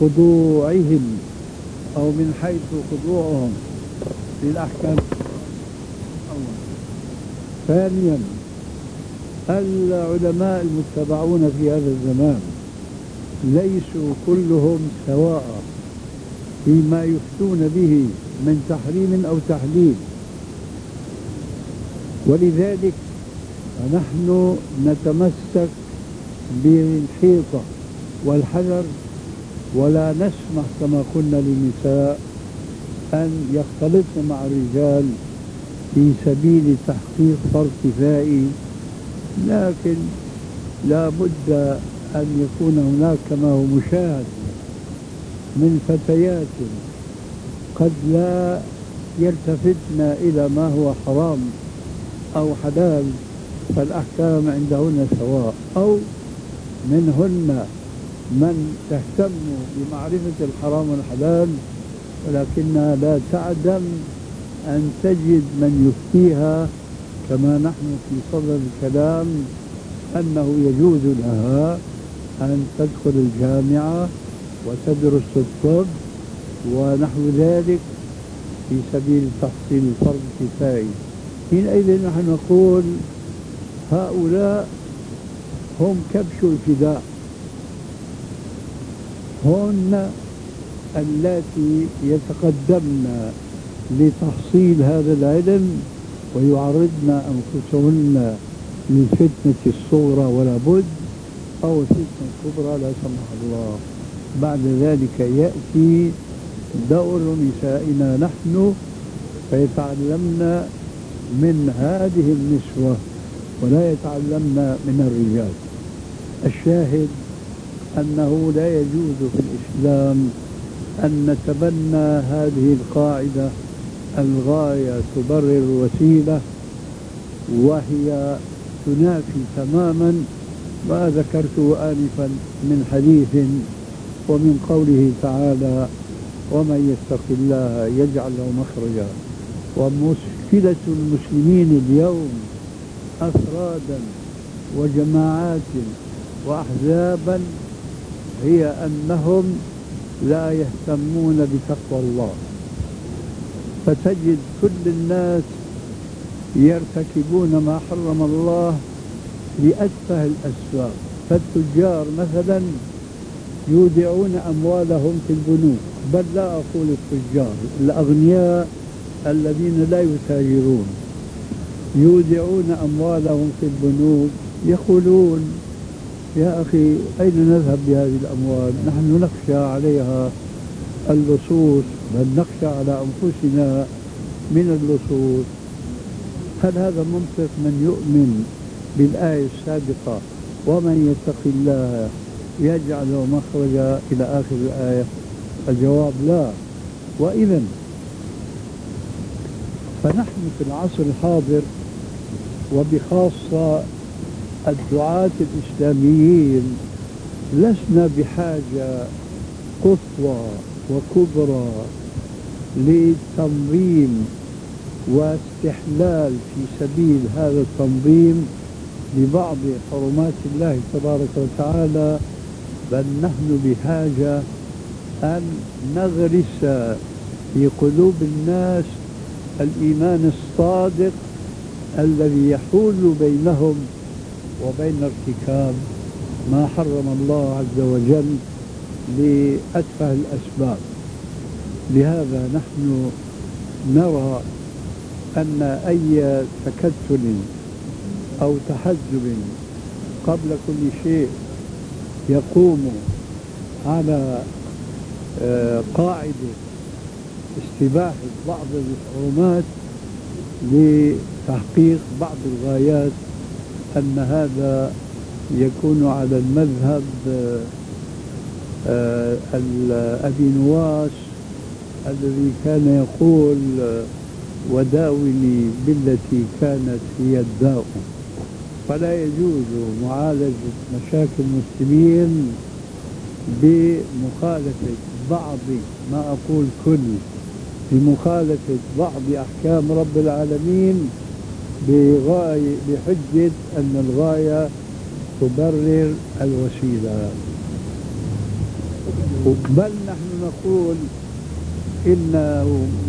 [SPEAKER 4] خضوعهم أو من حيث خضوعهم للأحكام ثانيا العلماء المتبعون في هذا الزمان ليسوا كلهم سواء فيما يفتون به من تحريم أو تحليل. ولذلك نحن نتمسك بالحيطة والحجر ولا نسمح كما قلنا للنساء أن يختلطن مع الرجال في سبيل تحقيق فرض كفائي لكن لا بد أن يكون هناك كما هو مشاهد من فتيات قد لا يلتفتن إلى ما هو حرام أو حلال فالأحكام عندهن سواء. أو منهن من تهتم بمعرفة الحرام والحلال ولكنها لا تعدم أن تجد من يفتيها كما نحن في صدد الكلام أنه يجوز لها. أن تدخل الجامعة وتدرس الطب ونحو ذلك في سبيل تحصيل الفرض الكفائي حينئذ نحن نقول هؤلاء هم كبش الفداء. هن اللاتي يتقدمن لتحصيل هذا العلم ويعرضن أنفسهن للفتنة الصغرى ولا بد أو الفتنة الكبرى لا سمح الله. بعد ذلك يأتي دور نسائنا نحن فيتعلمن من هذه النسوة ولا يتعلمن من الرجال. الشاهد أنه لا يجوز في الإسلام أن نتبنى هذه القاعدة الغاية تبرر الوسيلة وهي تنافي تماما ما ذكرته آنفا من حديث ومن قوله تعالى ومن يتق الله يجعل له مخرجا ومشكلة المسلمين اليوم أفرادا وجماعات وأحزابا هي أنهم لا يهتمون بتقوى الله فتجد كل الناس يرتكبون ما حرم الله لأتفه الأسباب فالتجار مثلا يودعون أموالهم في البنوك. بل لا أقول التجار الأغنياء الذين لا يتاجرون. يودعون أموالهم في البنوك. يقولون يا أخي أين نذهب بهذه الأموال؟ نحن نخشى عليها اللصوص. بل نخشى على أنفسنا من اللصوص. هل هذا منطق من يؤمن؟ بالآية السابقة ومن يتق الله يجعل مخرجا إلى آخر الآية؟ الجواب لا. وإذا فنحن في العصر الحاضر وبخاصة الدعاة الإسلاميين لسنا بحاجة قصوى وكبرى لتنظيم واستحلال في سبيل هذا التنظيم لبعض حرمات الله تبارك وتعالى بل نحن بحاجة أن نغرس في قلوب الناس الإيمان الصادق الذي يحول بينهم وبين ارتكاب ما حرم الله عز وجل لأتفه الأسباب. لهذا نحن نرى أن أي تكتل أو تحزب قبل كل شيء يقوم على آه، قاعدة استباحة بعض الحرمات لتحقيق بعض الغايات أن هذا يكون على المذهب آه، أبي نواس الذي كان يقول وداوني بالتي كانت هي الداء. فلا يجوز معالجة مشاكل المسلمين بمخالفة بعض ما أقول كل بمخالفة بعض أحكام رب العالمين بغاية بحجة أن الغاية تبرر الوسيلة. بل نحن نقول إن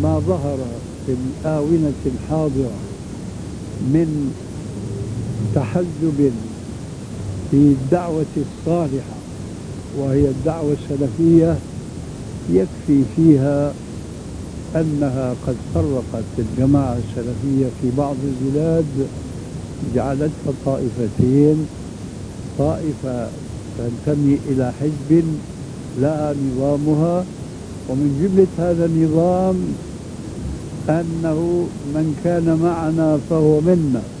[SPEAKER 4] ما ظهر في الآونة الحاضرة من تحزب في الدعوة الصالحة وهي الدعوة السلفية يكفي فيها أنها قد فرقت الجماعة السلفية في بعض البلاد جعلتها طائفتين طائفة تنتمي إلى حزب لها نظامها ومن جملة هذا النظام أنه من كان معنا فهو منا.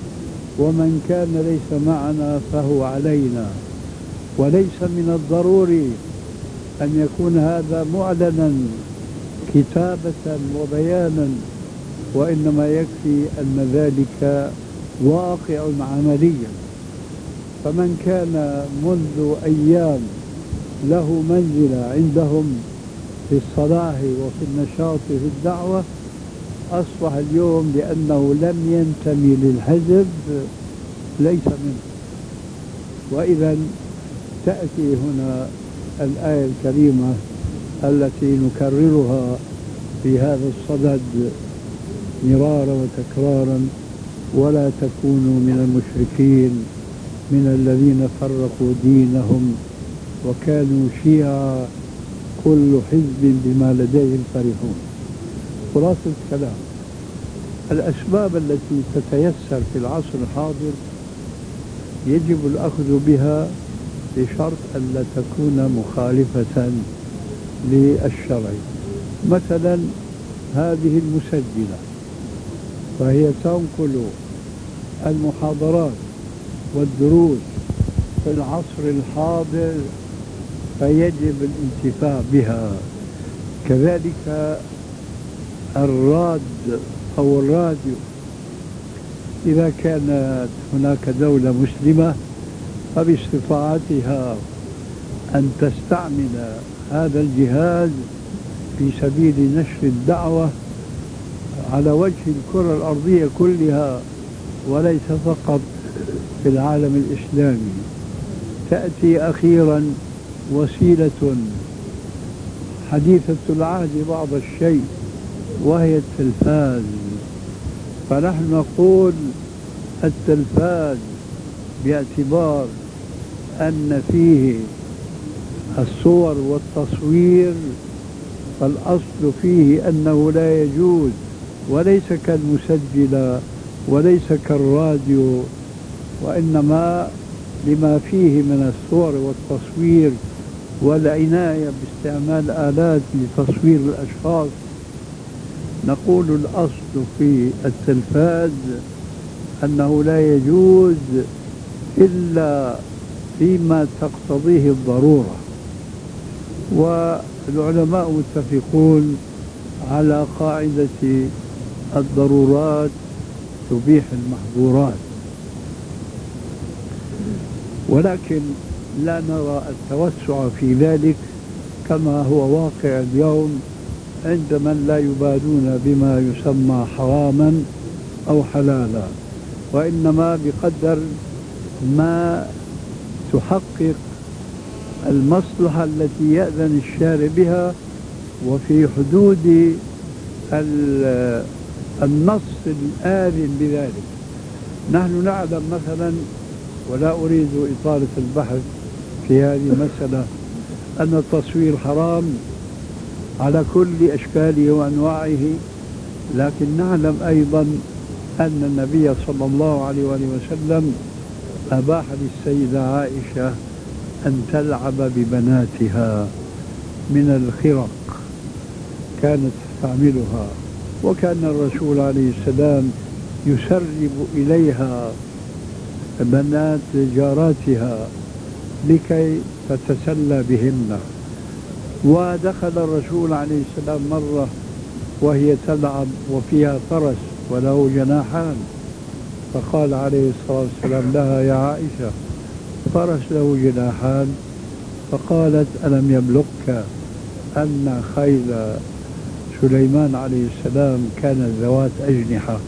[SPEAKER 4] ومن كان ليس معنا فهو علينا. وليس من الضروري أن يكون هذا معلنا كتابة وبيانا وإنما يكفي أن ذلك واقع عمليا. فمن كان منذ أيام له منزلة عندهم في الصلاح وفي النشاط في الدعوة أصبح اليوم لأنه لم ينتمي للحزب ليس منه. وإذا تأتي هنا الآية الكريمة التي نكررها في هذا الصدد مرارا وتكرارا ولا تكونوا من المشركين من الذين فرقوا دينهم وكانوا شيعا كل حزب بما لديهم فرحون. خلاصة الكلام. الأسباب التي تتيسر في العصر الحاضر يجب الأخذ بها بشرط ألا تكون مخالفة للشرع. مثلا هذه المسجلة فهي تنقل المحاضرات والدروس في العصر الحاضر فيجب الانتفاع بها. كذلك الراد أو الراديو. إذا كانت هناك دولة مسلمة فباستطاعتها أن تستعمل هذا الجهاز في سبيل نشر الدعوة على وجه الكرة الأرضية كلها وليس فقط في العالم الإسلامي. تأتي أخيرا وسيلة حديثة العهد بعض الشيء. وهي التلفاز. فنحن نقول التلفاز باعتبار أن فيه الصور والتصوير فالأصل فيه أنه لا يجوز وليس كالمسجلة وليس كالراديو وإنما لما فيه من الصور والتصوير والعناية باستعمال آلات لتصوير الأشخاص. نقول الأصل في التلفاز أنه لا يجوز إلا فيما تقتضيه الضرورة. والعلماء متفقون على قاعدة الضرورات تبيح المحظورات. ولكن لا نرى التوسع في ذلك كما هو واقع اليوم عند من لا يبالون بما يسمى حراما أو حلالا وإنما بقدر ما تحقق المصلحة التي يأذن الشارع بها وفي حدود النص الآذن بذلك. نحن نعلم مثلا ولا أريد إطالة البحث في هذه المسألة أن التصوير حرام. على كل أشكاله وأنواعه لكن نعلم أيضا أن النبي صلى الله عليه وسلم أباح للسيدة عائشة أن تلعب ببناتها من الخرق كانت تستعملها. وكأن الرسول عليه السلام يسرب إليها بنات جاراتها لكي تتسلى بهن. ودخل الرسول عليه السلام مرة وهي تلعب وفيها فرس وله جناحان. فقال عليه الصلاة والسلام لها يا عائشة فرس له جناحان؟ فقالت ألم يبلغك أن خيل سليمان عليه السلام كان ذوات أجنحة؟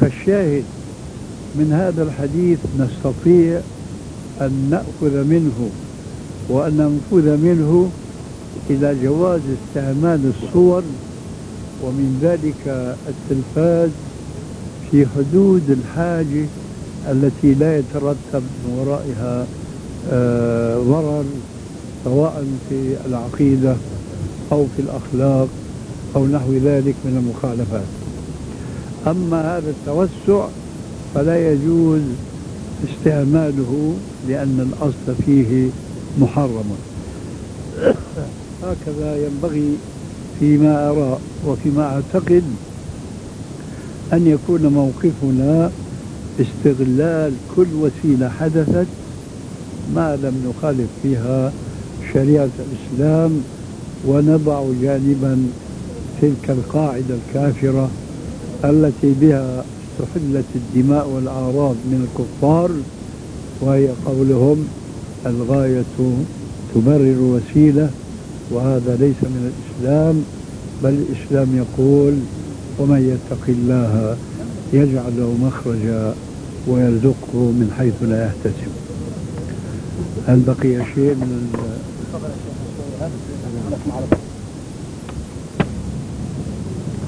[SPEAKER 4] فالشاهد من هذا الحديث نستطيع أن نأخذ منه وأن ننفذ منه إلى جواز استعمال الصور ومن ذلك التلفاز في حدود الحاجة التي لا يترتب من ورائها آه، ضرر سواء في العقيدة أو في الأخلاق أو نحو ذلك من المخالفات. أما هذا التوسع فلا يجوز استعماله لأن الأصل فيه محرم. هكذا ينبغي فيما أرى وفيما أعتقد أن يكون موقفنا استغلال كل وسيلة حدثت ما لم نخالف فيها شريعة الإسلام ونضع جانبا تلك القاعدة الكافرة التي بها استحلت الدماء والأعراض من الكفار وهي قولهم الغاية تبرر وسيلة وهذا ليس من الإسلام بل الإسلام يقول ومن يتق الله يجعل له مخرجا ويرزقه من حيث لا يحتسب. هل بقي شيء من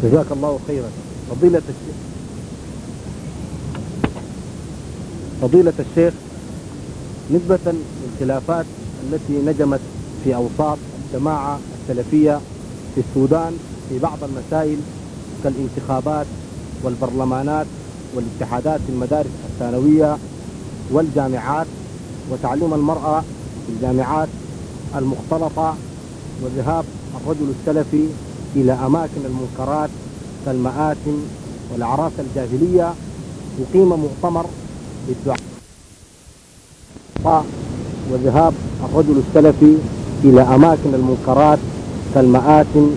[SPEAKER 3] جزاك الله خيرا. فضيلة الشيخ. فضيلة الشيخ نسبة للخلافات التي نجمت في أوساط الجماعة السلفية في السودان في بعض المسائل كالانتخابات والبرلمانات والاتحادات في المدارس الثانوية والجامعات وتعليم المرأة في الجامعات المختلطة وذهاب الرجل السلفي إلى أماكن المنكرات كالمآتم والأعراس الجاهلية يقيم مؤتمر للدعاء وذهاب الرجل السلفي إلى أماكن المنكرات كالمآتم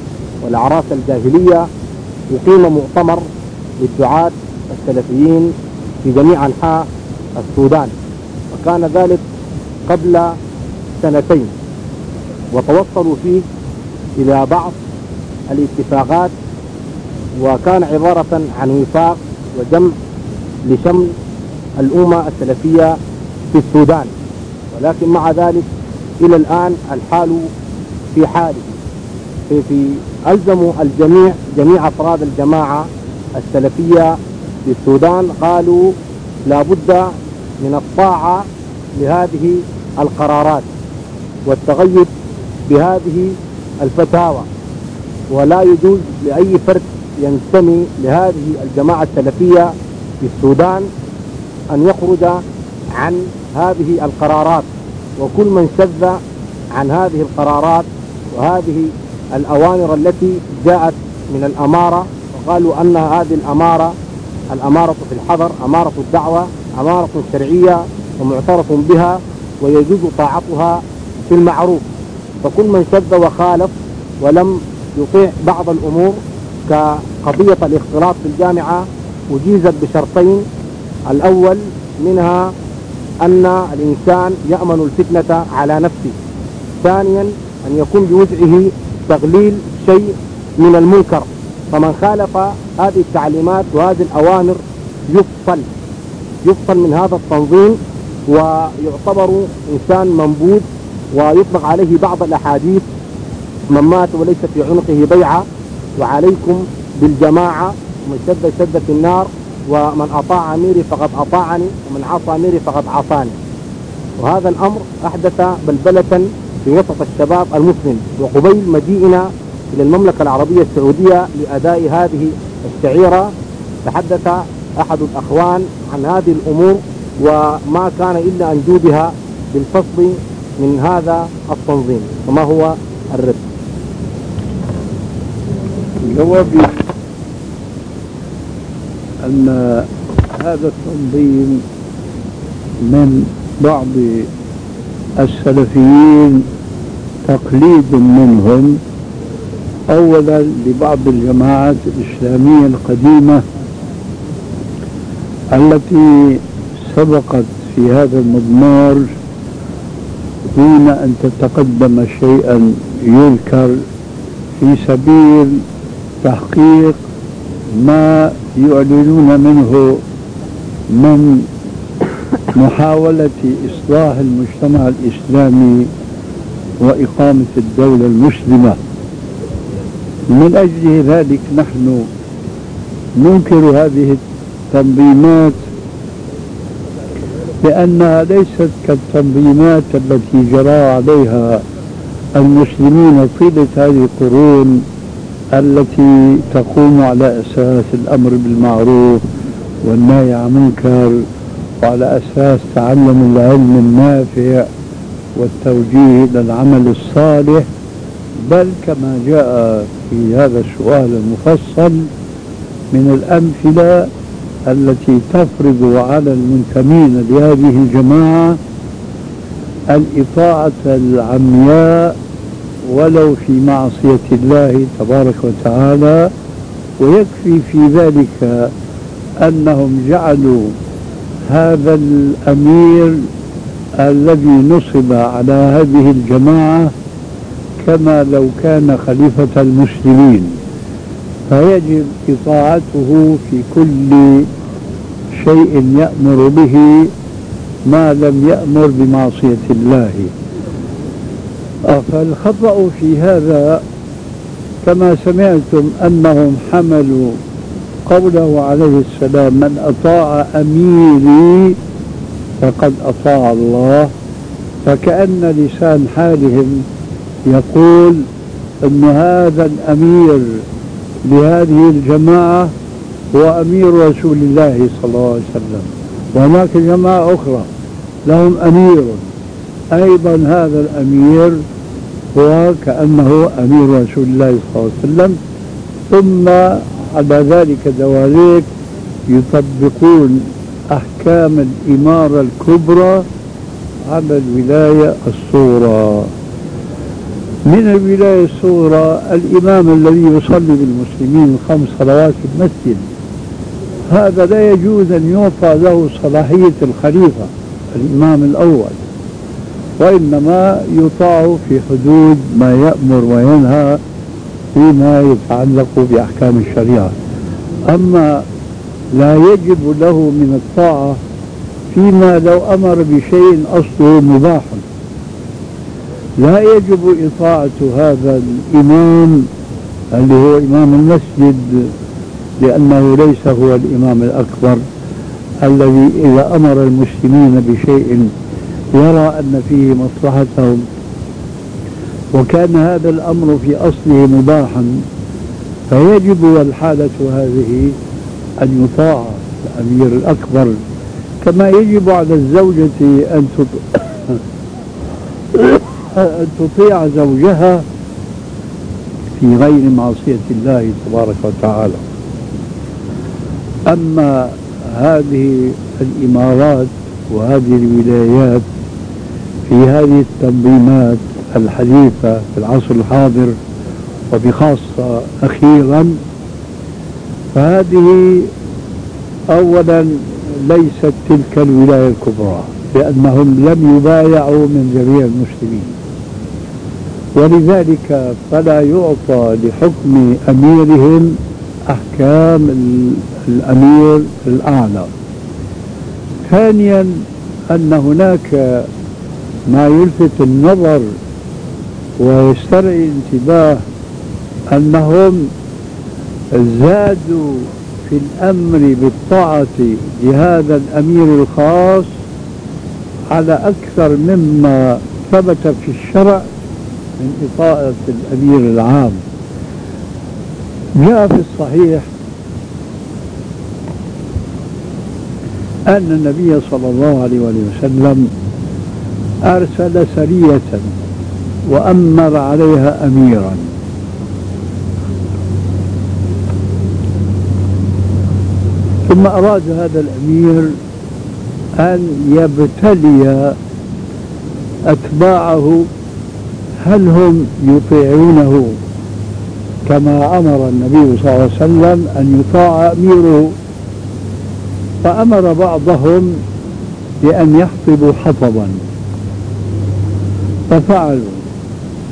[SPEAKER 3] والأعراس الجاهلية يقيم مؤتمر للدعاة السلفيين في جميع أنحاء السودان وكان ذلك قبل سنتين وتوصلوا فيه إلى بعض الاتفاقات وكان عبارة عن وفاق وجمع لشمل الأمة السلفية في السودان ولكن مع ذلك إلى الآن الحال في حاله. في, في ألزموا الجميع جميع أفراد الجماعة السلفية في السودان قالوا لا بد من الطاعة لهذه القرارات والتغيب بهذه الفتاوى. ولا يجوز لأي فرد ينتمي لهذه الجماعة السلفية في السودان أن يخرج عن هذه القرارات. وكل من شذ عن هذه القرارات وهذه الأوامر التي جاءت من الأمارة وقالوا أن هذه الأمارة الأمارة في الحضر أمارة الدعوة أمارة شرعية ومعترف بها ويجوز طاعتها في المعروف. فكل من شذ وخالف ولم يطيع بعض الأمور كقضية الاختلاط في الجامعة أجيزت بشرطين. الأول منها أن الإنسان يأمن الفتنة على نفسه. ثانيا أن يكون بوسعه تغليل شيء من المنكر. فمن خالف هذه التعليمات وهذه الأوامر يفصل. يفصل من هذا التنظيم ويعتبر إنسان منبوذ ويطلق عليه بعض الأحاديث. من مات وليس في عنقه بيعة. وعليكم بالجماعة ومن شد شد في النار ومن أطاع أميري فقد أطاعني ومن عصى أميري فقد عصاني. وهذا الأمر أحدث بلبلة في وسط الشباب المسلم وقبيل مجيئنا إلى المملكة العربية السعودية لأداء هذه الشعيرة. تحدث أحد الأخوان عن هذه الأمور وما كان إلا أن جودها بالفصل من هذا التنظيم وما هو الرد.
[SPEAKER 4] جوابي أن هذا التنظيم من بعض السلفيين تقليد منهم أولا لبعض الجماعات الإسلامية القديمة التي سبقت في هذا المضمار دون أن تتقدم شيئا يذكر في سبيل تحقيق ما يعلنون منه من محاولة إصلاح المجتمع الإسلامي وإقامة الدولة المسلمة. من أجل ذلك نحن ننكر هذه التنظيمات لأنها ليست كالتنظيمات التي جرى عليها المسلمين طيلة هذه القرون التي تقوم على أساس الأمر بالمعروف والنهي عن المنكر وعلى أساس تعلم العلم النافع والتوجيه إلى العمل الصالح بل كما جاء في هذا السؤال المفصل من الأمثلة التي تفرض على المنتمين لهذه الجماعة الإطاعة العمياء ولو في معصية الله تبارك وتعالى ويكفي في ذلك أنهم جعلوا هذا الأمير الذي نصب على هذه الجماعة كما لو كان خليفة المسلمين. فيجب إطاعته في كل شيء يأمر به ما لم يأمر بمعصية الله. فالخطأ في هذا كما سمعتم أنهم حملوا قوله عليه السلام من أطاع أميري فقد أطاع الله فكأن لسان حالهم يقول أن هذا الأمير لهذه الجماعة هو أمير رسول الله صلى الله عليه وسلم وهناك جماعة أخرى لهم أمير. أيضا هذا الأمير هو كأنه أمير رسول الله صلى الله عليه وسلم ثم على ذلك دواليك يطبقون أحكام الإمارة الكبرى على الولاية الصغرى. من الولاية الصغرى الإمام الذي يصلي بالمسلمين خمس صلوات في المسجد. هذا لا يجوز أن يعطى له صلاحية الخليفة الإمام الأول. وإنما يطاع في حدود ما يأمر وينهى فيما يتعلق بأحكام الشريعة. أما لا يجب له من الطاعة فيما لو أمر بشيء أصله مباح. لا يجب إطاعة هذا الإمام اللي هو إمام المسجد لأنه ليس هو الإمام الأكبر الذي إذا أمر المسلمين بشيء يرى أن فيه مصلحتهم وكان هذا الأمر في أصله مباحا فيجب والحالة هذه أن يطاع الأمير الأكبر. كما يجب على الزوجة أن أن تطيع زوجها في غير معصية الله تبارك وتعالى. أما هذه الإمارات وهذه الولايات في هذه التنظيمات الحديثة في العصر الحاضر وبخاصة أخيرا فهذه أولا ليست تلك الولاية الكبرى لأنهم لم يبايعوا من جميع المسلمين. ولذلك فلا يعطى لحكم أميرهم أحكام الأمير الأعلى. ثانيا أن هناك ما يلفت النظر ويسترعي الانتباه أنهم زادوا في الأمر بالطاعة لهذا الأمير الخاص على أكثر مما ثبت في الشرع من إطاعة الأمير العام. جاء في الصحيح أن النبي صلى الله عليه وسلم أرسل سرية وأمر عليها أميرا. ثم أراد هذا الأمير أن يبتلي أتباعه هل هم يطيعونه؟ كما أمر النبي صلى الله عليه وسلم أن يطاع أميره. فأمر بعضهم بأن يحطبوا حطبا. ففعلوا.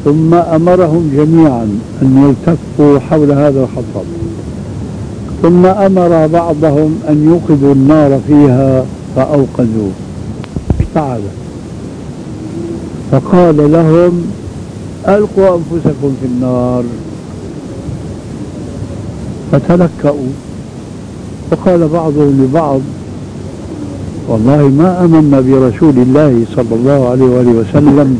[SPEAKER 4] ثم أمرهم جميعا أن يلتفوا حول هذا الحطب ثم أمر بعضهم أن يوقدوا النار فيها فأوقدوا. اشتعل فقال لهم ألقوا أنفسكم في النار. فتلكأوا. فقال بعضهم لبعض والله ما آمنا برسول الله صلى الله عليه وآله وسلم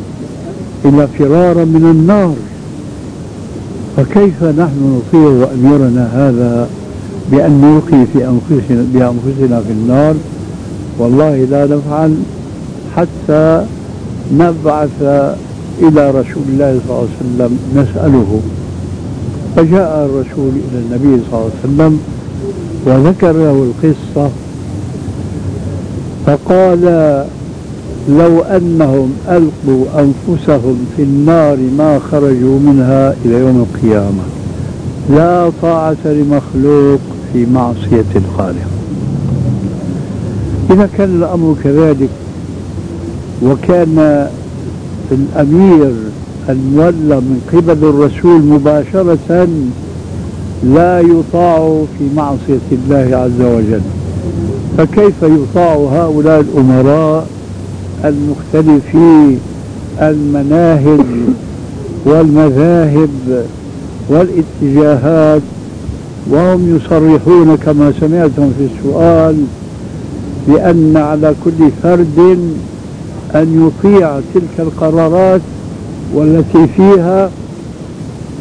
[SPEAKER 4] إلا فرارا من النار. فكيف نحن نطيع أميرنا هذا بأن نلقي في أنفسنا بأنفسنا في النار؟ والله لا نفعل حتى نبعث إلى رسول الله صلى الله عليه وسلم نسأله. فجاء الرسول إلى النبي صلى الله عليه وسلم وذكر له القصة. فقال لو أنهم ألقوا أنفسهم في النار ما خرجوا منها إلى يوم القيامة لا طاعة لمخلوق في معصية الخالق. إذا كان الأمر كذلك وكان الأمير المولى من قبل الرسول مباشرة لا يطاع في معصية الله عز وجل. فكيف يطاع هؤلاء الأمراء؟ المختلفي المناهج والمذاهب والاتجاهات وهم يصرحون كما سمعتم في السؤال بأن على كل فرد أن يطيع تلك القرارات والتي فيها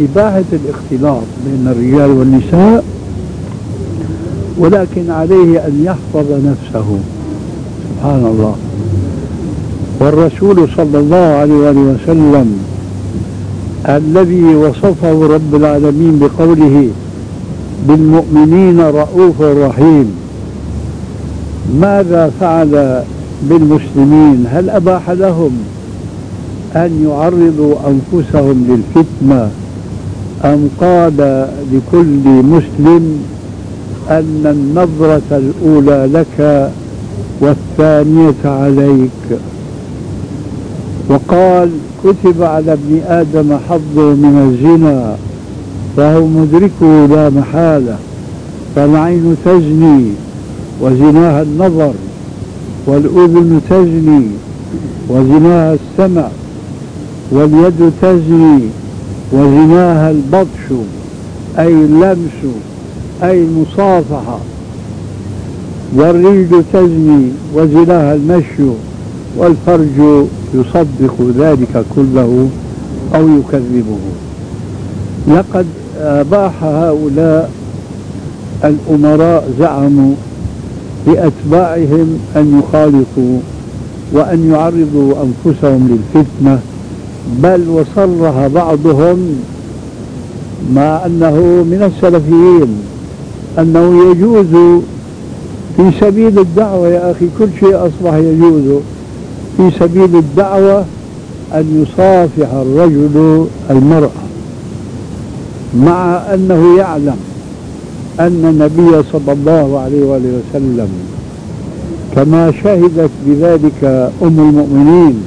[SPEAKER 4] إباحة الاختلاط بين الرجال والنساء ولكن عليه أن يحفظ نفسه. سبحان الله. والرسول صلى الله عليه وسلم الذي وصفه رب العالمين بقوله بالمؤمنين رؤوف رحيم. ماذا فعل بالمسلمين؟ هل أباح لهم أن يعرضوا أنفسهم للفتنة أم قال لكل مسلم أن النظرة الأولى لك والثانية عليك؟ وقال كتب على ابن آدم حظه من الزنا فهو مدركه لا محالة فالعين تزني وزناها النظر والأذن تزني وزناها السمع واليد تزني وزناها البطش أي اللمس أي المصافحة. والرجل تزني وزناها المشي والفرج يصدق ذلك كله أو يكذبه. لقد أباح هؤلاء الأمراء زعموا لأتباعهم أن يخالطوا وأن يعرضوا أنفسهم للفتنة بل وصرح بعضهم مع أنه من السلفيين أنه يجوز في سبيل الدعوة يا أخي كل شيء أصبح يجوز. في سبيل الدعوة أن يصافح الرجل المرأة مع أنه يعلم أن النبي صلى الله عليه وآله وسلم كما شهدت بذلك أم المؤمنين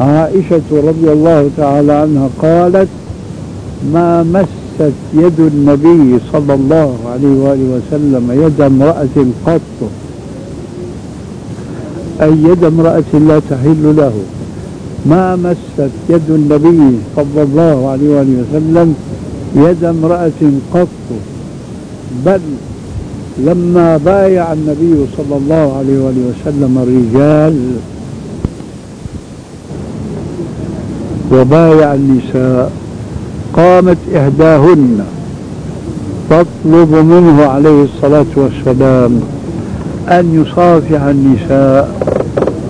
[SPEAKER 4] عائشة رضي الله تعالى عنها قالت ما مست يد النبي صلى الله عليه وآله وسلم يد امرأة قط أي يد امرأة لا تحل له. ما مست يد النبي صلى الله عليه وآله وسلم يد امرأة قط. بل لما بايع النبي صلى الله عليه وآله وسلم الرجال وبايع النساء قامت إحداهن تطلب منه عليه الصلاة والسلام أن يصافح النساء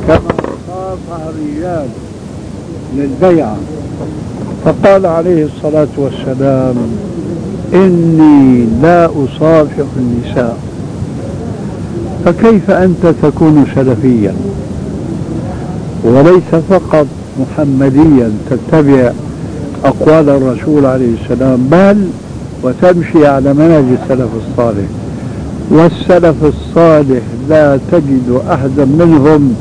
[SPEAKER 4] كما صافح الرجال للبيعة فقال عليه الصلاة والسلام إني لا أصافح النساء. فكيف أنت تكون سلفيا؟ وليس فقط محمديا تتبع أقوال الرسول عليه السلام بل وتمشي على منهج السلف الصالح. والسلف الصالح لا تجد أحدا منهم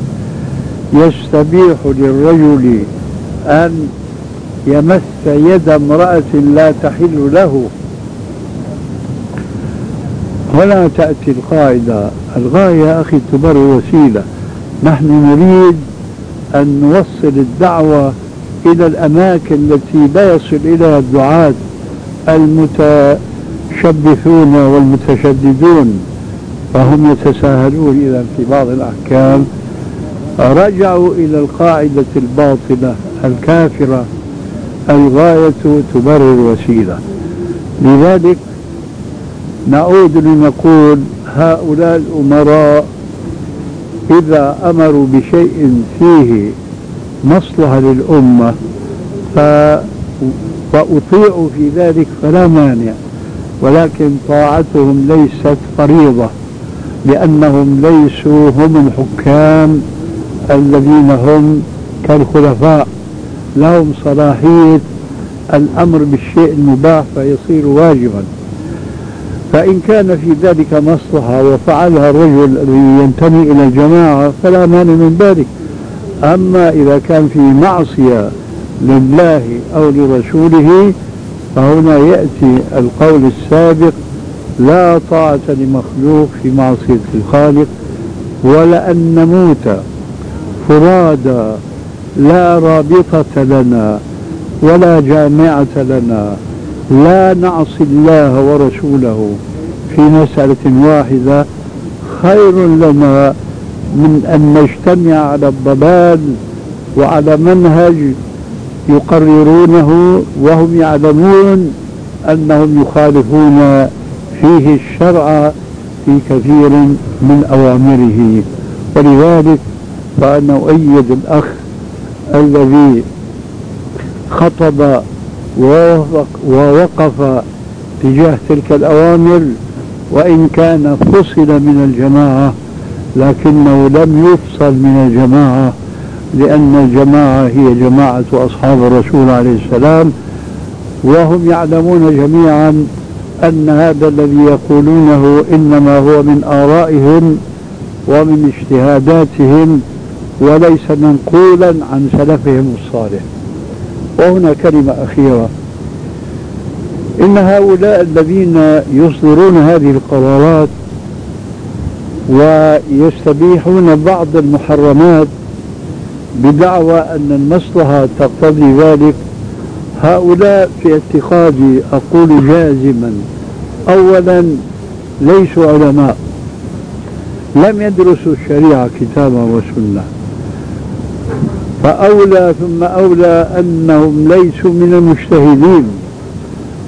[SPEAKER 4] يستبيح للرجل أن يمس يد امرأة لا تحل له. هنا تأتي القاعدة. الغاية يا أخي تبر وسيلة. نحن نريد أن نوصل الدعوة إلى الأماكن التي لا يصل إليها الدعاة المتشبثون والمتشددون فهم يتساهلون إذا في بعض الأحكام. رجعوا إلى القاعدة الباطلة الكافرة الغاية تبرر الوسيلة. لذلك نعود لنقول هؤلاء الأمراء إذا أمروا بشيء فيه مصلحة للأمة ف في ذلك فلا مانع. ولكن طاعتهم ليست فريضة لأنهم ليسوا هم الحكام الذين هم كالخلفاء. لهم صلاحية الأمر بالشيء المباح فيصير واجبا. فإن كان في ذلك مصلحة وفعلها الرجل الذي ينتمي إلى الجماعة فلا مانع من ذلك. أما إذا كان في معصية لله أو لرسوله فهنا يأتي القول السابق لا طاعة لمخلوق في معصية الخالق ولا أن نموت. فرادى لا رابطة لنا ولا جامعة لنا. لا نعصي الله ورسوله في مسألة واحدة. خير لنا من أن نجتمع على الضلال وعلى منهج يقررونه وهم يعلمون أنهم يخالفون فيه الشرع في كثير من أوامره. ولذلك فأنا أؤيد الأخ الذي خطب ووقف تجاه تلك الأوامر وإن كان فصل من الجماعة لكنه لم يفصل من الجماعة. لأن الجماعة هي جماعة أصحاب الرسول عليه السلام وهم يعلمون جميعا أن هذا الذي يقولونه إنما هو من آرائهم ومن اجتهاداتهم وليس منقولا عن سلفهم الصالح. وهنا كلمة أخيرة. إن هؤلاء الذين يصدرون هذه القرارات ويستبيحون بعض المحرمات بدعوى أن المصلحة تقتضي ذلك. هؤلاء في اعتقادي أقول جازما. أولا ليسوا علماء. لم يدرسوا الشريعة كتابا وسنة. فأولى ثم أولى أنهم ليسوا من المجتهدين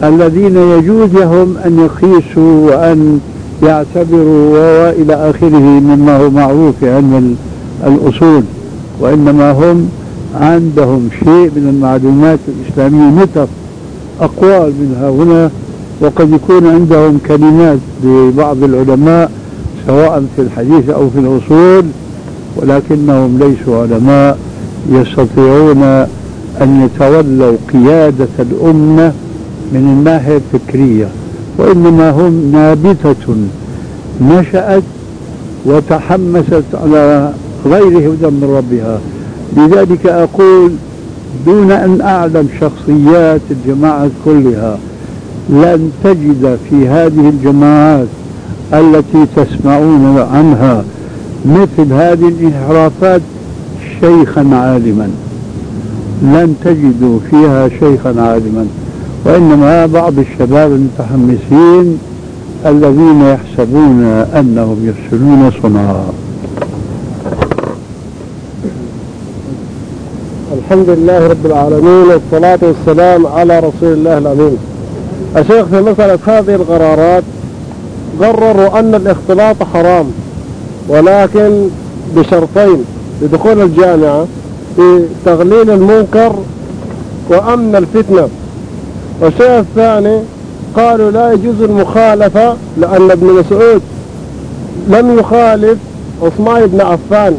[SPEAKER 4] الذين يجوز لهم أن يقيسوا وأن يعتبروا وإلى آخره مما هو معروف في علم الأصول. وإنما هم عندهم شيء من المعلومات الإسلامية نتف أقوال منها هنا وقد يكون عندهم كلمات لبعض العلماء سواء في الحديث أو في الأصول ولكنهم ليسوا علماء يستطيعون أن يتولوا قيادة الأمة من الناحية الفكرية. وإنما هم نابتة نشأت وتحمست على غير هدى من ربها. لذلك أقول دون أن أعلم شخصيات الجماعات كلها لن تجد في هذه الجماعات التي تسمعون عنها مثل هذه الانحرافات شيخا عالما. لن تجدوا فيها شيخا عالما. وإنما بعض الشباب المتحمسين الذين يحسبون أنهم يرسلون صنعا
[SPEAKER 5] الحمد لله رب العالمين والصلاة والسلام على رسول الله الأمين. الشيخ في مسألة هذه القرارات قرروا أن الاختلاط حرام ولكن بشرطين لدخول الجامعة في تغليل المنكر وأمن الفتنة. والشيء الثاني قالوا لا يجوز المخالفة لأن ابن مسعود لم يخالف عثمان بن عفان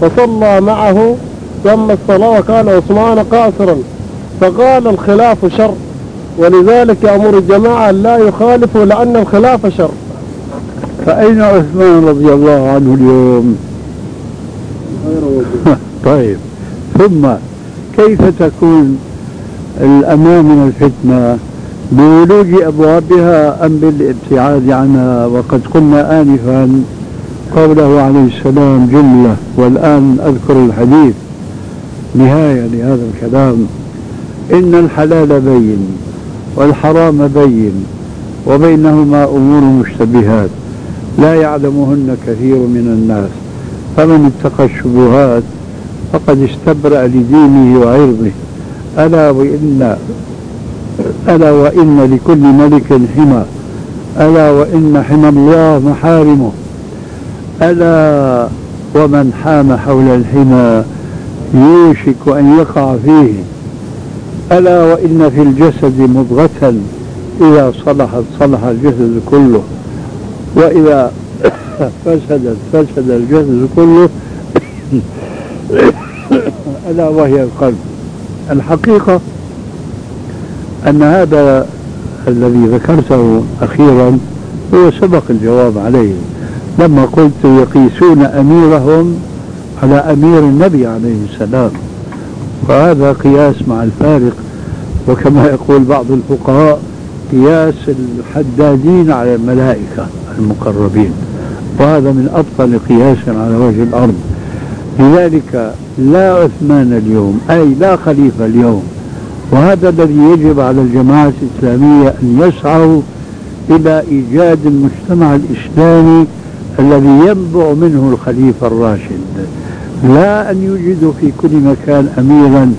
[SPEAKER 5] فصلى معه ثم الصلاة وكان عثمان قاصرا فقال الخلاف شر. ولذلك يأمر الجماعة لا يخالفوا لأن الخلاف شر.
[SPEAKER 4] فأين عثمان رضي الله عنه اليوم؟ طيب. ثم كيف تكون الأمان من الفتنة؟ بولوج أبوابها أم بالابتعاد عنها؟ وقد قلنا آنفا قوله عليه السلام جملة والآن أذكر الحديث. نهاية لهذا الكلام. إن الحلال بين والحرام بين وبينهما أمور مشتبهات لا يعلمهن كثير من الناس. فمن اتقى الشبهات فقد استبرأ لدينه وعرضه. ألا وإن ألا وإن لكل ملك حمى. ألا وإن حمى الله محارمه. ألا ومن حام حول الحمى. يوشك أن يقع فيه. ألا وإن في الجسد مضغة إذا صلحت صلح الجسد كله. وإذا فسدت فسد الجسد كله. ألا وهي القلب. الحقيقة أن هذا الذي ذكرته أخيرا هو سبق الجواب عليه. لما قلت يقيسون أميرهم على أمير النبي عليه السلام. فهذا قياس مع الفارق وكما يقول بعض الفقهاء قياس الحدادين على الملائكة المقربين. وهذا من أبطل قياس على وجه الأرض. لذلك لا عثمان اليوم أي لا خليفة اليوم. وهذا الذي يجب على الجماعة الإسلامية أن يسعوا إلى إيجاد المجتمع الإسلامي الذي ينبع منه الخليفة الراشد. لا أن يوجدوا في كل مكان أميرا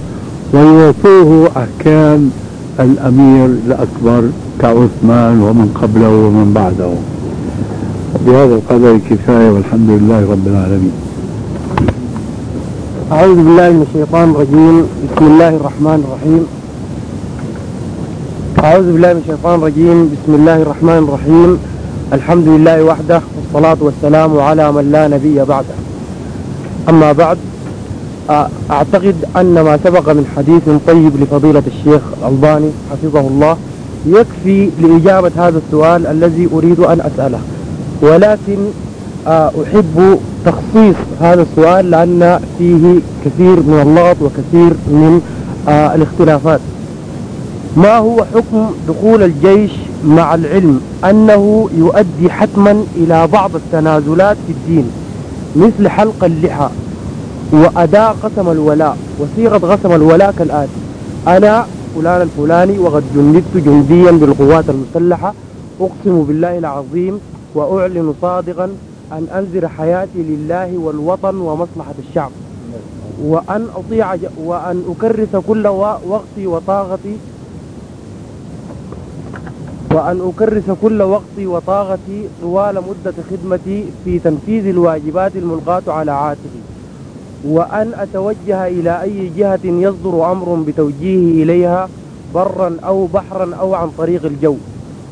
[SPEAKER 4] ويعطوه أحكام الأمير الأكبر كعثمان ومن قبله ومن بعده. بهذا القدر كفاية والحمد لله رب العالمين.
[SPEAKER 5] أعوذ بالله من الشيطان الرجيم. بسم الله الرحمن الرحيم. أعوذ بالله من الشيطان الرجيم. بسم الله الرحمن الرحيم. الحمد لله وحده والصلاة والسلام على من لا نبي بعده. أما بعد أعتقد أن ما سبق من حديث طيب لفضيلة الشيخ الألباني حفظه الله يكفي لإجابة هذا السؤال الذي أريد أن أسأله. ولكن أحب تخصيص هذا السؤال لأن فيه كثير من اللغط وكثير من الاختلافات. ما هو حكم دخول الجيش مع العلم؟ أنه يؤدي حتما إلى بعض التنازلات في الدين. مثل حلق اللحى وأداء قسم الولاء وصيغة قسم الولاء كالآتي. أنا فلان الفلاني وقد جندت جنديا بالقوات المسلحة أقسم بالله العظيم وأعلن صادقا أن أنذر حياتي لله والوطن ومصلحة الشعب. وأن أطيع وأن أكرس كل وقتي وطاقتي وأن أكرس كل وقتي وطاقتي طوال مدة خدمتي في تنفيذ الواجبات الملقاة على عاتقي. وأن أتوجه إلى أي جهة يصدر أمر بتوجيهي إليها برا أو بحرا أو عن طريق الجو.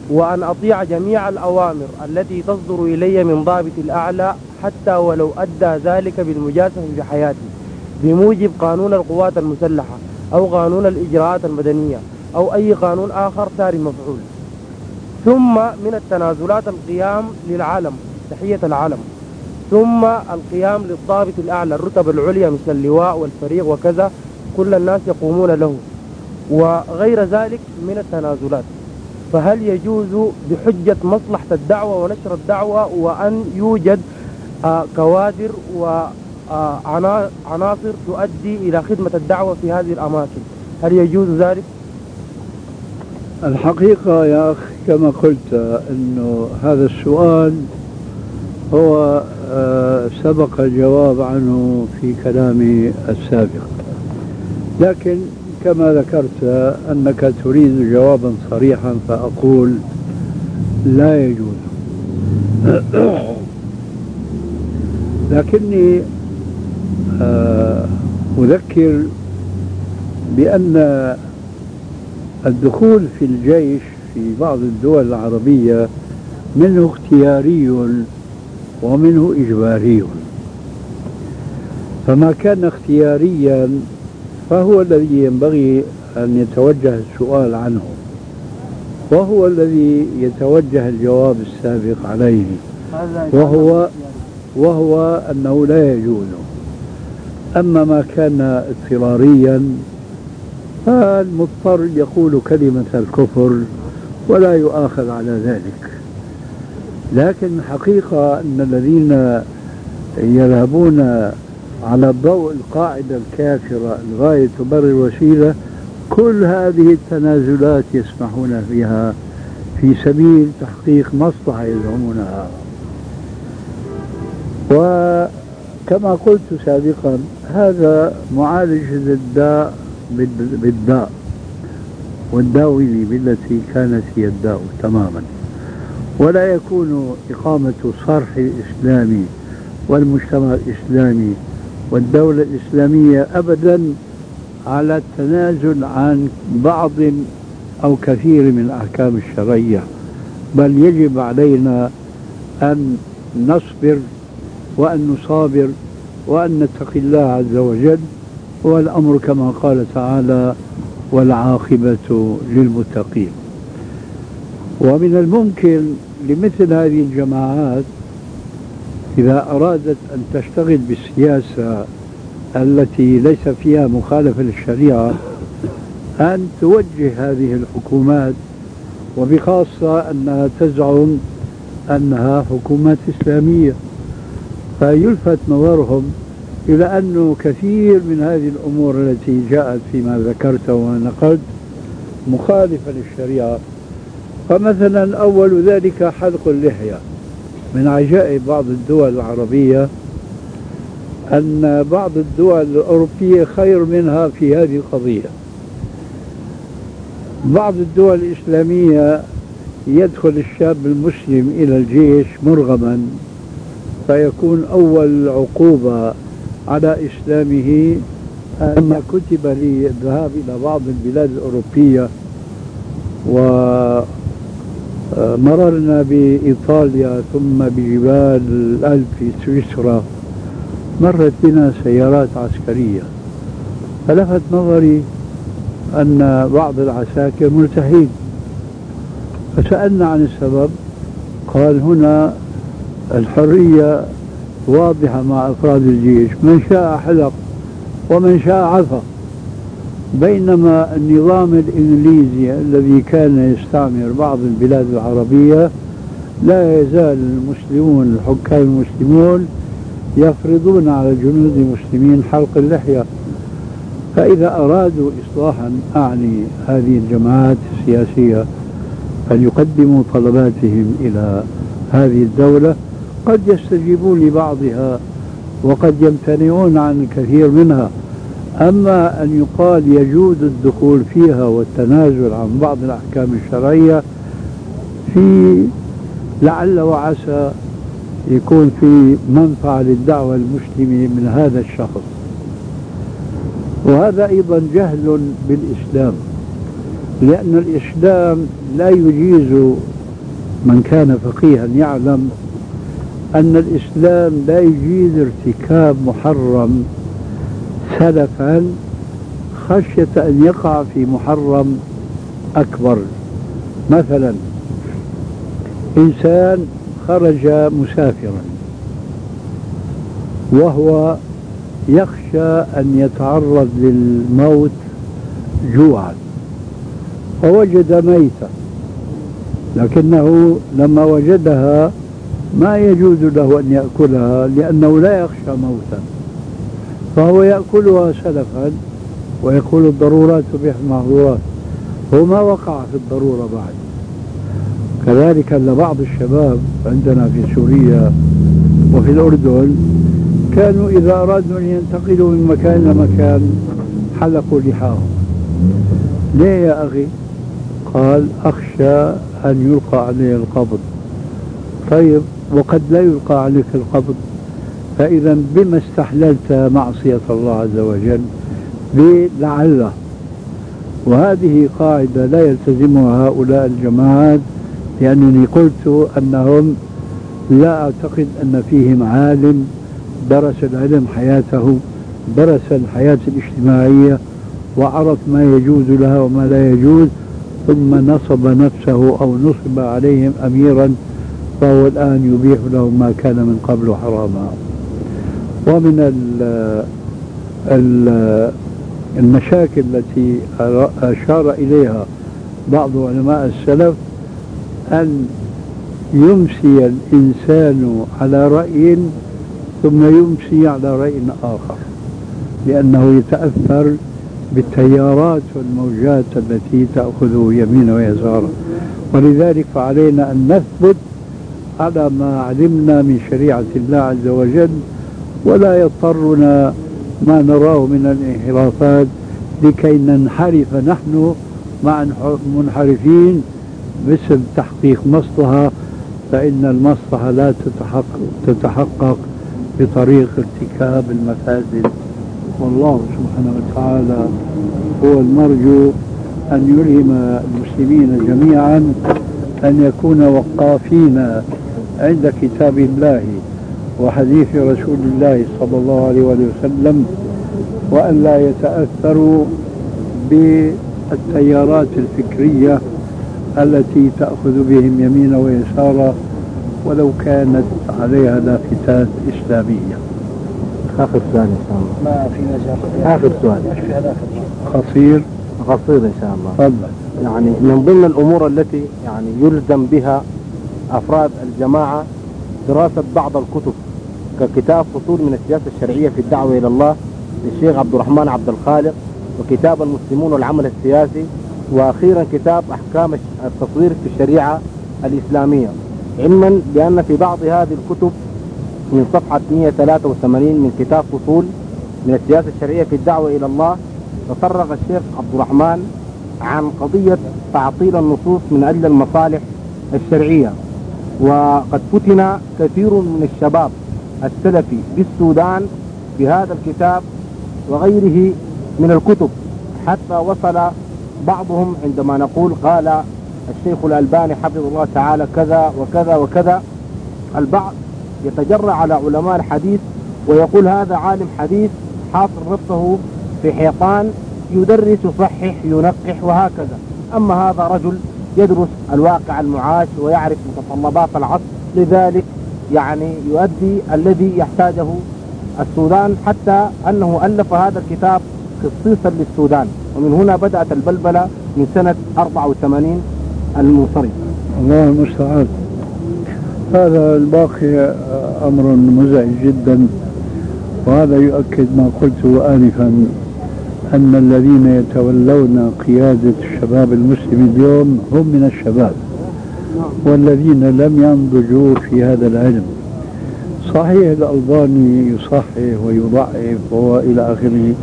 [SPEAKER 5] وأن أطيع جميع الأوامر التي تصدر إلي من ضابط الأعلى حتى ولو أدى ذلك بالمجازفة بحياتي بموجب قانون القوات المسلحة أو قانون الإجراءات المدنية أو أي قانون آخر سار مفعول. ثم من التنازلات القيام للعلم تحية العلم ثم القيام للضابط الأعلى الرتب العليا مثل اللواء والفريق وكذا كل الناس يقومون له. وغير ذلك من التنازلات. فهل يجوز بحجة مصلحة الدعوة ونشر الدعوة وأن يوجد آه، كوادر وعناصر تؤدي إلى خدمة الدعوة في هذه الأماكن؟ هل يجوز ذلك؟
[SPEAKER 4] الحقيقة يا أخي كما قلت أنه هذا السؤال هو آه، سبق الجواب عنه في كلامي السابق. لكن كما ذكرت أنك تريد جوابا صريحا فأقول لا يجوز. لكني آه، أذكر بأن الدخول في الجيش في بعض الدول العربية منه اختياري ومنه إجباري. فما كان اختياريا فهو الذي ينبغي أن يتوجه السؤال عنه وهو الذي يتوجه الجواب السابق عليه وهو وهو أنه لا يجوز. أما ما كان اضطراريا فالمضطر يقول كلمة الكفر. ولا يؤاخذ على ذلك. لكن الحقيقة أن الذين يذهبون على ضوء القاعدة الكافرة الغاية تبرر الوسيلة كل هذه التنازلات يسمحون فيها في سبيل تحقيق مصلحة يزعمونها. وكما قلت سابقا هذا معالجة الداء بالداء. والداوي بالتي كانت هي الداء تماما. ولا يكون إقامة صرح الإسلامي والمجتمع الإسلامي والدولة الإسلامية أبدا على التنازل عن بعض أو كثير من الأحكام الشرعية. بل يجب علينا أن نصبر وأن نصابر وأن نتقي الله عز وجل. والأمر كما قال تعالى والعاقبة للمتقين. ومن الممكن لمثل هذه الجماعات إذا أرادت أن تشتغل بالسياسة التي ليس فيها مخالفة للشريعة أن توجه هذه الحكومات وبخاصة أنها تزعم أنها حكومات إسلامية فيلفت نظرهم إلى أنه كثير من هذه الأمور التي جاءت فيما ذكرت وما نقلت مخالفة للشريعة. فمثلا أول ذلك حلق اللحية. من عجائب بعض الدول العربية أن بعض الدول الأوروبية خير منها في هذه القضية. بعض الدول الإسلامية يدخل الشاب المسلم إلى الجيش مرغما فيكون أول عقوبة على إسلامه أن كتب لي الذهاب إلى بعض البلاد الأوروبية ومررنا بإيطاليا ثم بجبال الألب في سويسرا مرت بنا سيارات عسكرية. فلفت نظري أن بعض العساكر ملتحين فسألنا عن السبب قال هنا الحرية واضحة مع أفراد الجيش. من شاء حلق ومن شاء عفى بينما النظام الإنجليزي الذي كان يستعمر بعض البلاد العربية لا يزال المسلمون الحكام المسلمون يفرضون على الجنود المسلمين حلق اللحية. فإذا أرادوا إصلاحا أعني هذه الجماعات السياسية أن يقدموا طلباتهم إلى هذه الدولة. قد يستجيبون لبعضها وقد يمتنعون عن الكثير منها. أما أن يقال يجوز الدخول فيها والتنازل عن بعض الأحكام الشرعية في لعل وعسى يكون في منفعة للدعوة المسلمة من هذا الشخص. وهذا أيضا جهل بالإسلام لأن الإسلام لا يجيز من كان فقيها يعلم أن الإسلام لا يجيز ارتكاب محرم سلفا خشية أن يقع في محرم أكبر. مثلا إنسان خرج مسافرا وهو يخشى أن يتعرض للموت جوعا فوجد ميتة لكنه لما وجدها ما يجوز له أن يأكلها لأنه لا يخشى موتا. فهو يأكلها سلفا ويقول الضرورات تبيح المحظورات هو ما وقع في الضرورة بعد. كذلك أن بعض الشباب عندنا في سوريا وفي الأردن كانوا إذا أرادوا أن ينتقلوا من مكان إلى مكان حلقوا لحاهم. ليه يا أخي؟ قال أخشى أن يلقى علي القبض. طيب وقد لا يلقى عليك القبض. فإذا بما استحللت معصية الله عز وجل بلعله وهذه قاعدة لا يلتزمها هؤلاء الجماعات لأنني قلت أنهم لا أعتقد أن فيهم عالم درس العلم حياته درس الحياة الاجتماعية وعرف ما يجوز لها وما لا يجوز ثم نصب نفسه أو نصب عليهم أميرا فهو الآن يبيح له ما كان من قبل حراما. ومن ال ال المشاكل التي أشار إليها بعض علماء السلف أن يمسي الإنسان على رأي ثم يمسي على رأي آخر لأنه يتأثر بالتيارات والموجات التي تأخذ يمين ويسار ولذلك فعلينا أن نثبت على ما علمنا من شريعة الله عز وجل ولا يضطرنا ما نراه من الانحرافات لكي ننحرف نحن مع منحرفين باسم تحقيق مصلحة فإن المصلحة لا تتحقق, تتحقق بطريق ارتكاب المفاسد. والله سبحانه وتعالى هو المرجو أن يلهم المسلمين جميعا أن يكون وقافين عند كتاب الله وحديث رسول الله صلى الله عليه وسلم وأن لا يتأثروا بالتيارات الفكرية التي تأخذ بهم يمينا ويسارا ولو كانت عليها لافتات إسلامية.
[SPEAKER 3] آخر سؤال إن شاء الله.
[SPEAKER 4] ما في
[SPEAKER 3] آخر سؤال.
[SPEAKER 4] خطير.
[SPEAKER 3] قصير إن شاء الله.
[SPEAKER 4] تفضل.
[SPEAKER 3] يعني من ضمن الأمور التي يعني يلزم بها أفراد الجماعة دراسة بعض الكتب ككتاب فصول من السياسة الشرعية في الدعوة إلى الله للشيخ عبد الرحمن عبد الخالق وكتاب المسلمون والعمل السياسي وأخيرا كتاب أحكام التصوير في الشريعة الإسلامية. علما بأن في بعض هذه الكتب من صفحة 183 من كتاب فصول من السياسة الشرعية في الدعوة إلى الله تطرق الشيخ عبد الرحمن عن قضية تعطيل النصوص من أجل المصالح الشرعية. وقد فتن كثير من الشباب السلفي بالسودان بهذا الكتاب وغيره من الكتب حتى وصل بعضهم عندما نقول قال الشيخ الألباني حفظه الله تعالى كذا وكذا وكذا. البعض يتجرع على علماء الحديث ويقول هذا عالم حديث حاصر نفسه في حيطان يدرس يصحح ينقح وهكذا. أما هذا رجل يدرس الواقع المعاش ويعرف متطلبات العصر. لذلك يعني يؤدي الذي يحتاجه السودان حتى أنه ألف هذا الكتاب خصيصا للسودان. ومن هنا بدأت البلبلة من سنة 84 المنصرم
[SPEAKER 4] الله المستعان. هذا الباقي أمر مزعج جدا وهذا يؤكد ما قلته آنفا. أن الذين يتولون قيادة الشباب المسلم اليوم هم من الشباب والذين لم ينضجوا في هذا العلم. صحيح الألباني يصحح ويضعف وإلى آخره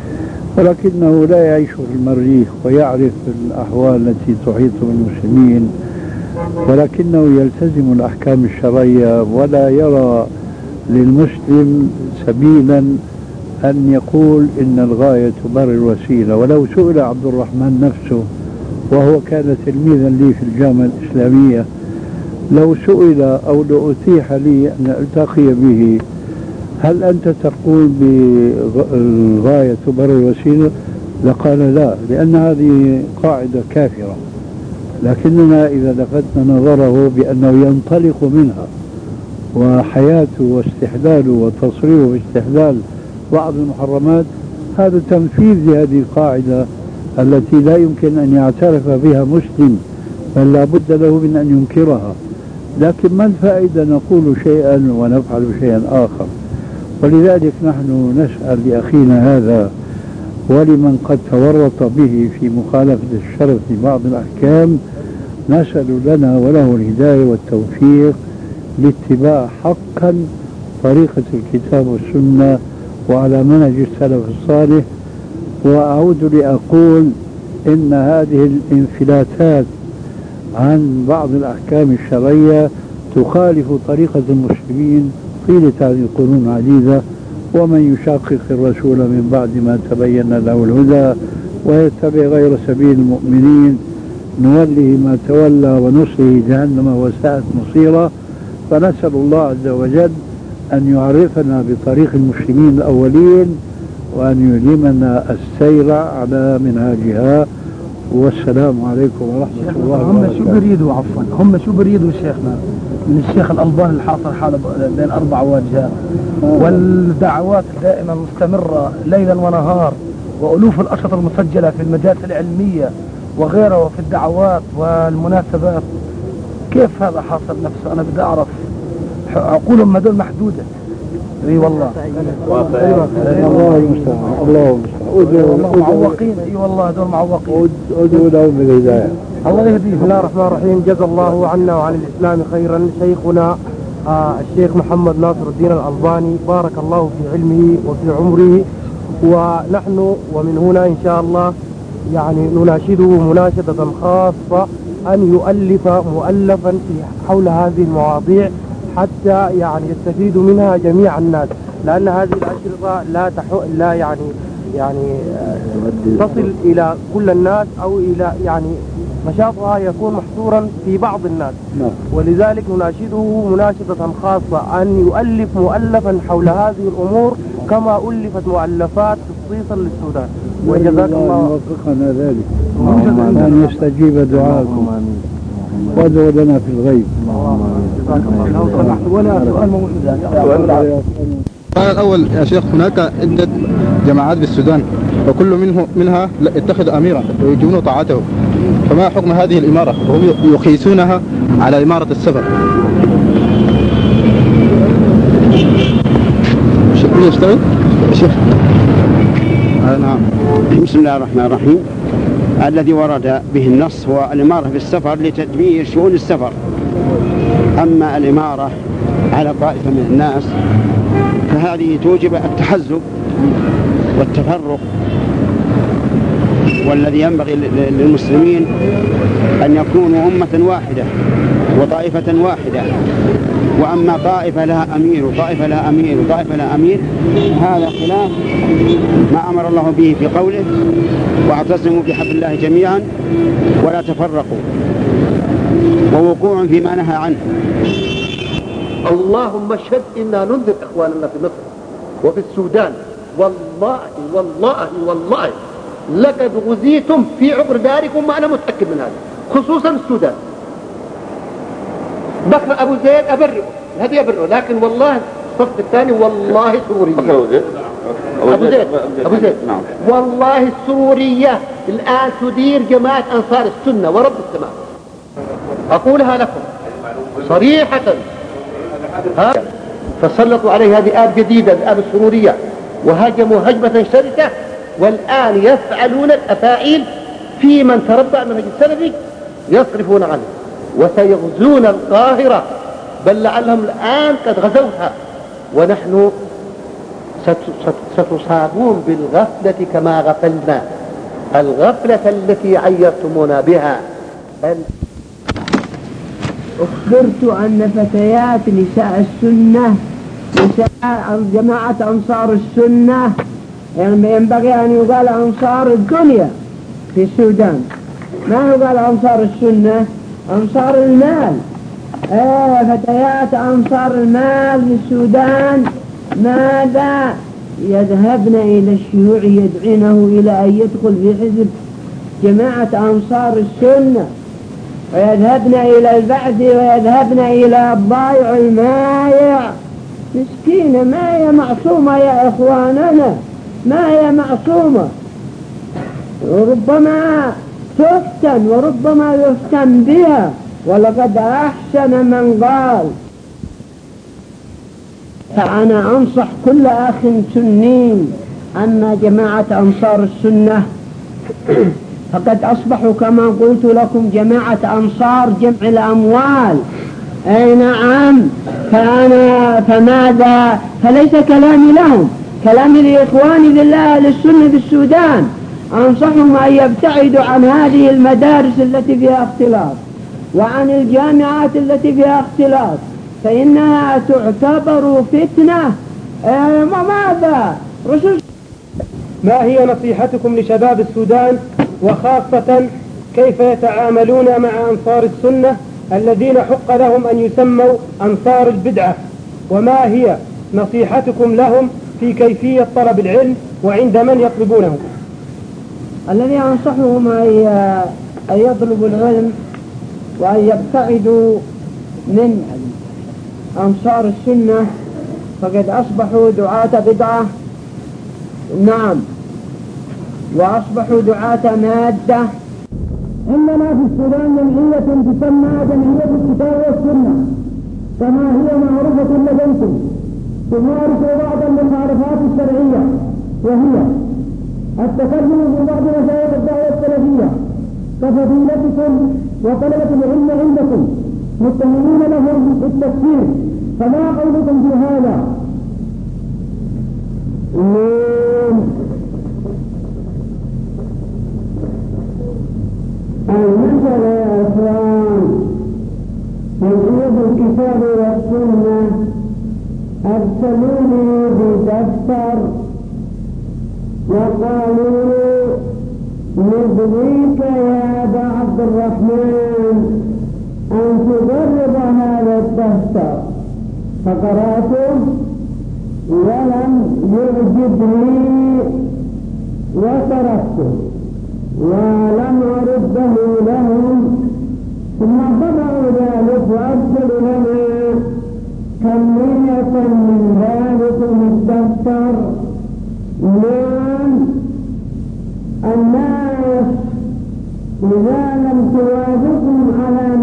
[SPEAKER 4] ولكنه لا يعيش في المريخ ويعرف الأحوال التي تحيط بالمسلمين ولكنه يلتزم الأحكام الشرعية ولا يرى للمسلم سبيلا أن يقول إن الغاية تبرر الوسيلة ولو سئل عبد الرحمن نفسه وهو كان تلميذا لي في الجامعة الإسلامية لو سئل أو لو أتيح لي أن ألتقي به هل أنت تقول بالغاية تبرر الوسيلة؟ لقال لا لأن هذه قاعدة كافرة. لكننا إذا لفتنا نظره بأنه ينطلق منها وحياته واستحلاله وتصريفه باستحلال بعض المحرمات هذا تنفيذ لهذه القاعدة التي لا يمكن أن يعترف بها مسلم بل لا بد له من أن ينكرها. لكن ما الفائدة نقول شيئا ونفعل شيئا آخر؟ ولذلك نحن نسأل لأخينا هذا ولمن قد تورط به في مخالفة الشرف لبعض الأحكام نسأل لنا وله الهداية والتوفيق لاتباع حقا طريقة الكتاب والسنة وعلى منهج السلف الصالح وأعود لأقول إن هذه الانفلاتات عن بعض الأحكام الشرعية تخالف طريقة المسلمين طيلة هذه القرون العديدة ومن يشاقق الرسول من بعد ما تبين له الهدى ويتبع غير سبيل المؤمنين نوله ما تولى ونصله جهنم وساءت مصيرا فنسأل الله عز وجل أن يعرفنا بطريق المسلمين الأولين وأن يلهمنا السير على منهاجها. والسلام عليكم ورحمة الله
[SPEAKER 6] هم شو بيريدوا؟ عفوا. هم شو بيريدوا شيخنا؟ من الشيخ الألباني الحاصر حاله بين أربع واجهات. والدعوات دائما مستمرة ليلا ونهار وألوف الأشرطة المسجلة في المجالس العلمية وغيره وفي الدعوات والمناسبات. كيف هذا حاصل نفسه؟ أنا بدي أعرف. عقولهم هذول محدودة. إي والله.
[SPEAKER 4] الله المستعان الله المستعان
[SPEAKER 6] معوقين. إي والله هذول معوقين.
[SPEAKER 4] ادعو لهم بالهدايه
[SPEAKER 6] الله يهديهم.
[SPEAKER 3] بسم الله الرحمن الرحيم. جزا الله عنا وعن الإسلام خيرا. شيخنا آه الشيخ محمد ناصر الدين الألباني. بارك الله في علمه وفي عمره. ونحن ومن هنا إن شاء الله يعني نناشده مناشدة خاصة أن يؤلف مؤلفا في حول هذه المواضيع. حتى يعني يستفيد منها جميع الناس. لأن هذه الأشرطة لا تحو لا يعني يعني آه، تصل إلى كل الناس أو إلى يعني نشاطها يكون محصورا في بعض الناس.
[SPEAKER 4] نعم.
[SPEAKER 3] ولذلك نناشده مناشدة خاصة أن يؤلف مؤلفا حول هذه الأمور كما ألفت مؤلفات خصيصا للسودان. وجزاك الله
[SPEAKER 4] وفقنا ذلك. وأن يستجيب دعاءكم وادعوا لنا في الغيب.
[SPEAKER 3] ولا سؤال موجود
[SPEAKER 7] السؤال الأول يا شيخ هناك عدة جماعات في السودان وكل منه منها يتخذ أميرا ويجبون طاعته. فما حكم هذه الإمارة؟ وهم يقيسونها على إمارة السفر. مين يشتغل؟ شيخ
[SPEAKER 2] آه نعم. بسم الله الرحمن الرحيم. الذي ورد به النص هو الإمارة في السفر لتدبير شؤون السفر. أما الإمارة على طائفة من الناس فهذه توجب التحزب والتفرق والذي ينبغي للمسلمين أن يكونوا أمة واحدة وطائفة واحدة. وأما طائفة لها أمير وطائفة لها أمير وطائفة لها أمير هذا خلاف ما أمر الله به في قوله واعتصموا بحبل الله جميعا ولا تفرقوا. ووقوع فيما نهى عنه.
[SPEAKER 8] اللهم اشهد إنا ننذر إخواننا في مصر وفي السودان. والله والله والله لقد غزيتم في عقر داركم وأنا متأكد من هذا خصوصا السودان. بكر أبو زيد أبرئه. هذه أبرئه. لكن والله الصف الثاني والله سرورية أبو زيد. أبو زيد. أبو زيد. نعم. والله السرورية الآن تدير جماعة أنصار السنة ورب السماء. أقولها لكم صريحة. فسلطوا عليه هذه آب جديدة الآب السرورية وهاجموا هجمة شرسة. والآن يفعلون الأفاعيل في من تربع المنهج السلفي يصرفون عنه. وسيغزون القاهرة بل لعلهم الآن قد غزوها. ونحن ستصابون بالغفلة كما غفلنا. الغفلة التي عيرتمونا بها.
[SPEAKER 9] أخبرت أن فتيات نساء السنة نساء جماعة أنصار السنة ينبغي أن يقال أنصار الدنيا في السودان. ما يقال أنصار السنة؟ أنصار المال. آه فتيات أنصار المال في السودان. ماذا يذهبن إلى الشيوع يدعينه إلى أن يدخل في حزب جماعة أنصار السنة؟ ويذهبن إلى البعث ويذهبن إلى الضائع المايع. مسكينة ما هي معصومة يا إخواننا؟ ما هي معصومة؟ وربما تفتن وربما يفتن بها. ولقد أحسن من قال. فأنا أنصح كل أخ سنين أن جماعة أنصار السنة فقد أصبحوا كما قلت لكم جماعة أنصار جمع الأموال. أي نعم. فأنا فماذا؟ فليس كلامي لهم. كلامي لإخواني بالله للسنة في السودان أنصحهم أن يبتعدوا عن هذه المدارس التي فيها اختلاط وعن الجامعات التي فيها اختلاط فإنها تعتبر فتنة. وماذا رسول
[SPEAKER 10] ما هي نصيحتكم لشباب السودان؟ وخاصة كيف يتعاملون مع أنصار السنة الذين حق لهم أن يسموا أنصار البدعة؟ وما هي نصيحتكم لهم في كيفية طلب العلم وعند من يطلبونه؟
[SPEAKER 9] الذي أنصحهم أن يطلبوا العلم وأن يبتعدوا من أنصار السنة فقد أصبحوا دعاة بدعة. نعم. وأصبحوا دعاة مادة.
[SPEAKER 11] إننا في السودان جمعية تسمى جمعية الكتاب والسنة كما هي معروفة لديكم. تمارس بعض المخالفات الشرعية وهي التكلم في بعض مشايخ الدعوة السلفية كفضيلتكم وطلبة العلم عندكم متهمين لهم بالتكفير فما قولكم في هذا؟ المسألة يا أخوان تجريد الكتاب والسنة أرسلوني بدفتر وقالوا نبغيك يا أبا عبد الرحمن أن تجرب هذا الدفتر فقرأته ولم يعجبني وتركته ولم أرده لهم. ثم طبعوا ذلك وأرسلوا لنا كمية من ذلك الدفتر من إذا لم توافقهم على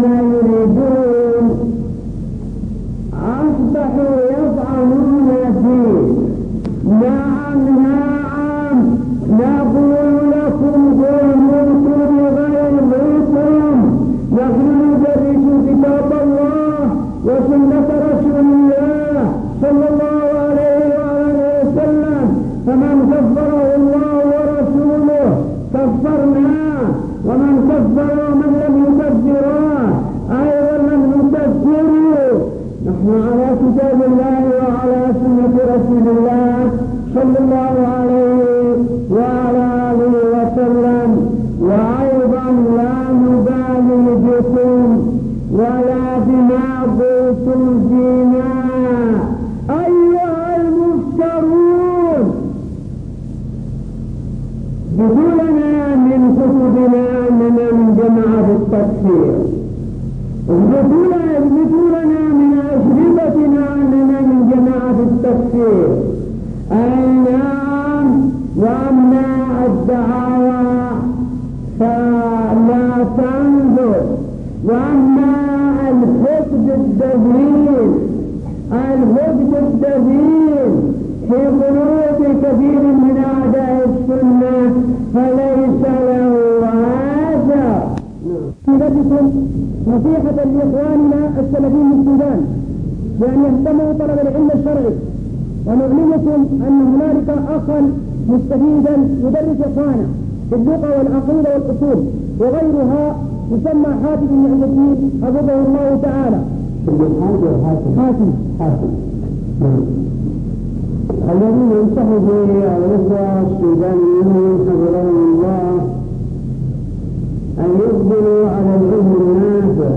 [SPEAKER 10] نصيحة لإخواننا السلفيين في السودان بأن يهتموا طلب العلم الشرعي ونعلمكم أن هنالك أخا مستفيدا يدرس إخوانا في اللغة والعقيدة والأصول وغيرها يسمى حاتم بن عبد الدين حفظه الله تعالى. حاتم
[SPEAKER 11] حاتم الذين ينصحوا به الإخوة السودانيين حفظهم الله أن يقبلوا على العلم النافع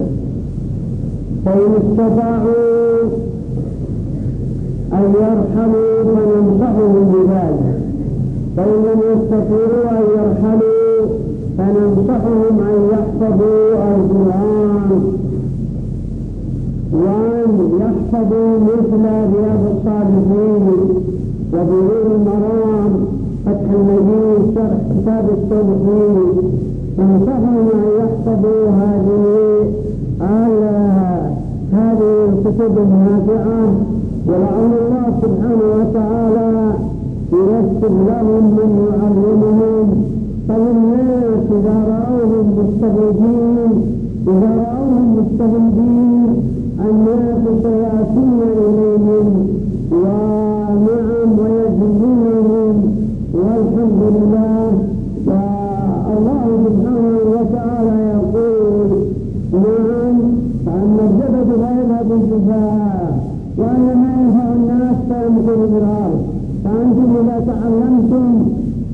[SPEAKER 11] فإن استطاعوا أن يرحلوا فننصحهم بذلك. فإن لم يستطيعوا أن يرحلوا فننصحهم أن يحفظوا القرآن. وأن يحفظوا مثل رياض الصالحين وبلوغ المرام. فتح المجيد شرح كتاب التوحيد. ننصحهم أن يحفظوا هذه هذه الكتب النافعة ولعل الله سبحانه وتعالى ييسر لهم من يعلمهم فالناس إذا رأوهم مستغيثين إذا رأوهم مستغيثين الناس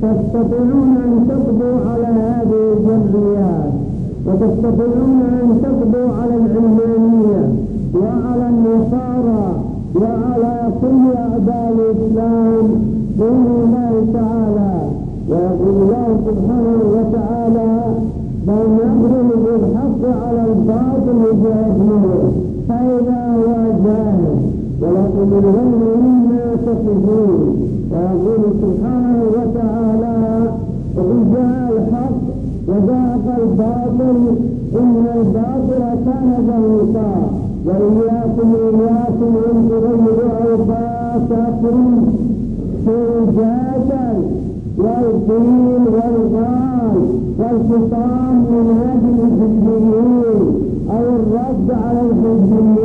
[SPEAKER 11] تستطيعون أن تقضوا على هذه الجمعيات وتستطيعون أن تقضوا على العلمانية وعلى النصارى وعلى كل أعداء الإسلام. بإذن الله تعالى ويقول الله سبحانه وتعالى بل نضرب بالحق على الباطل بأجمله فإذا هو جاهل ولكن الغير مما تصفون ويقول سبحانه أوقاتكم حجاجا والقيل والغال والخصام من هذه الحزبيين أو الرد على الحزبيين.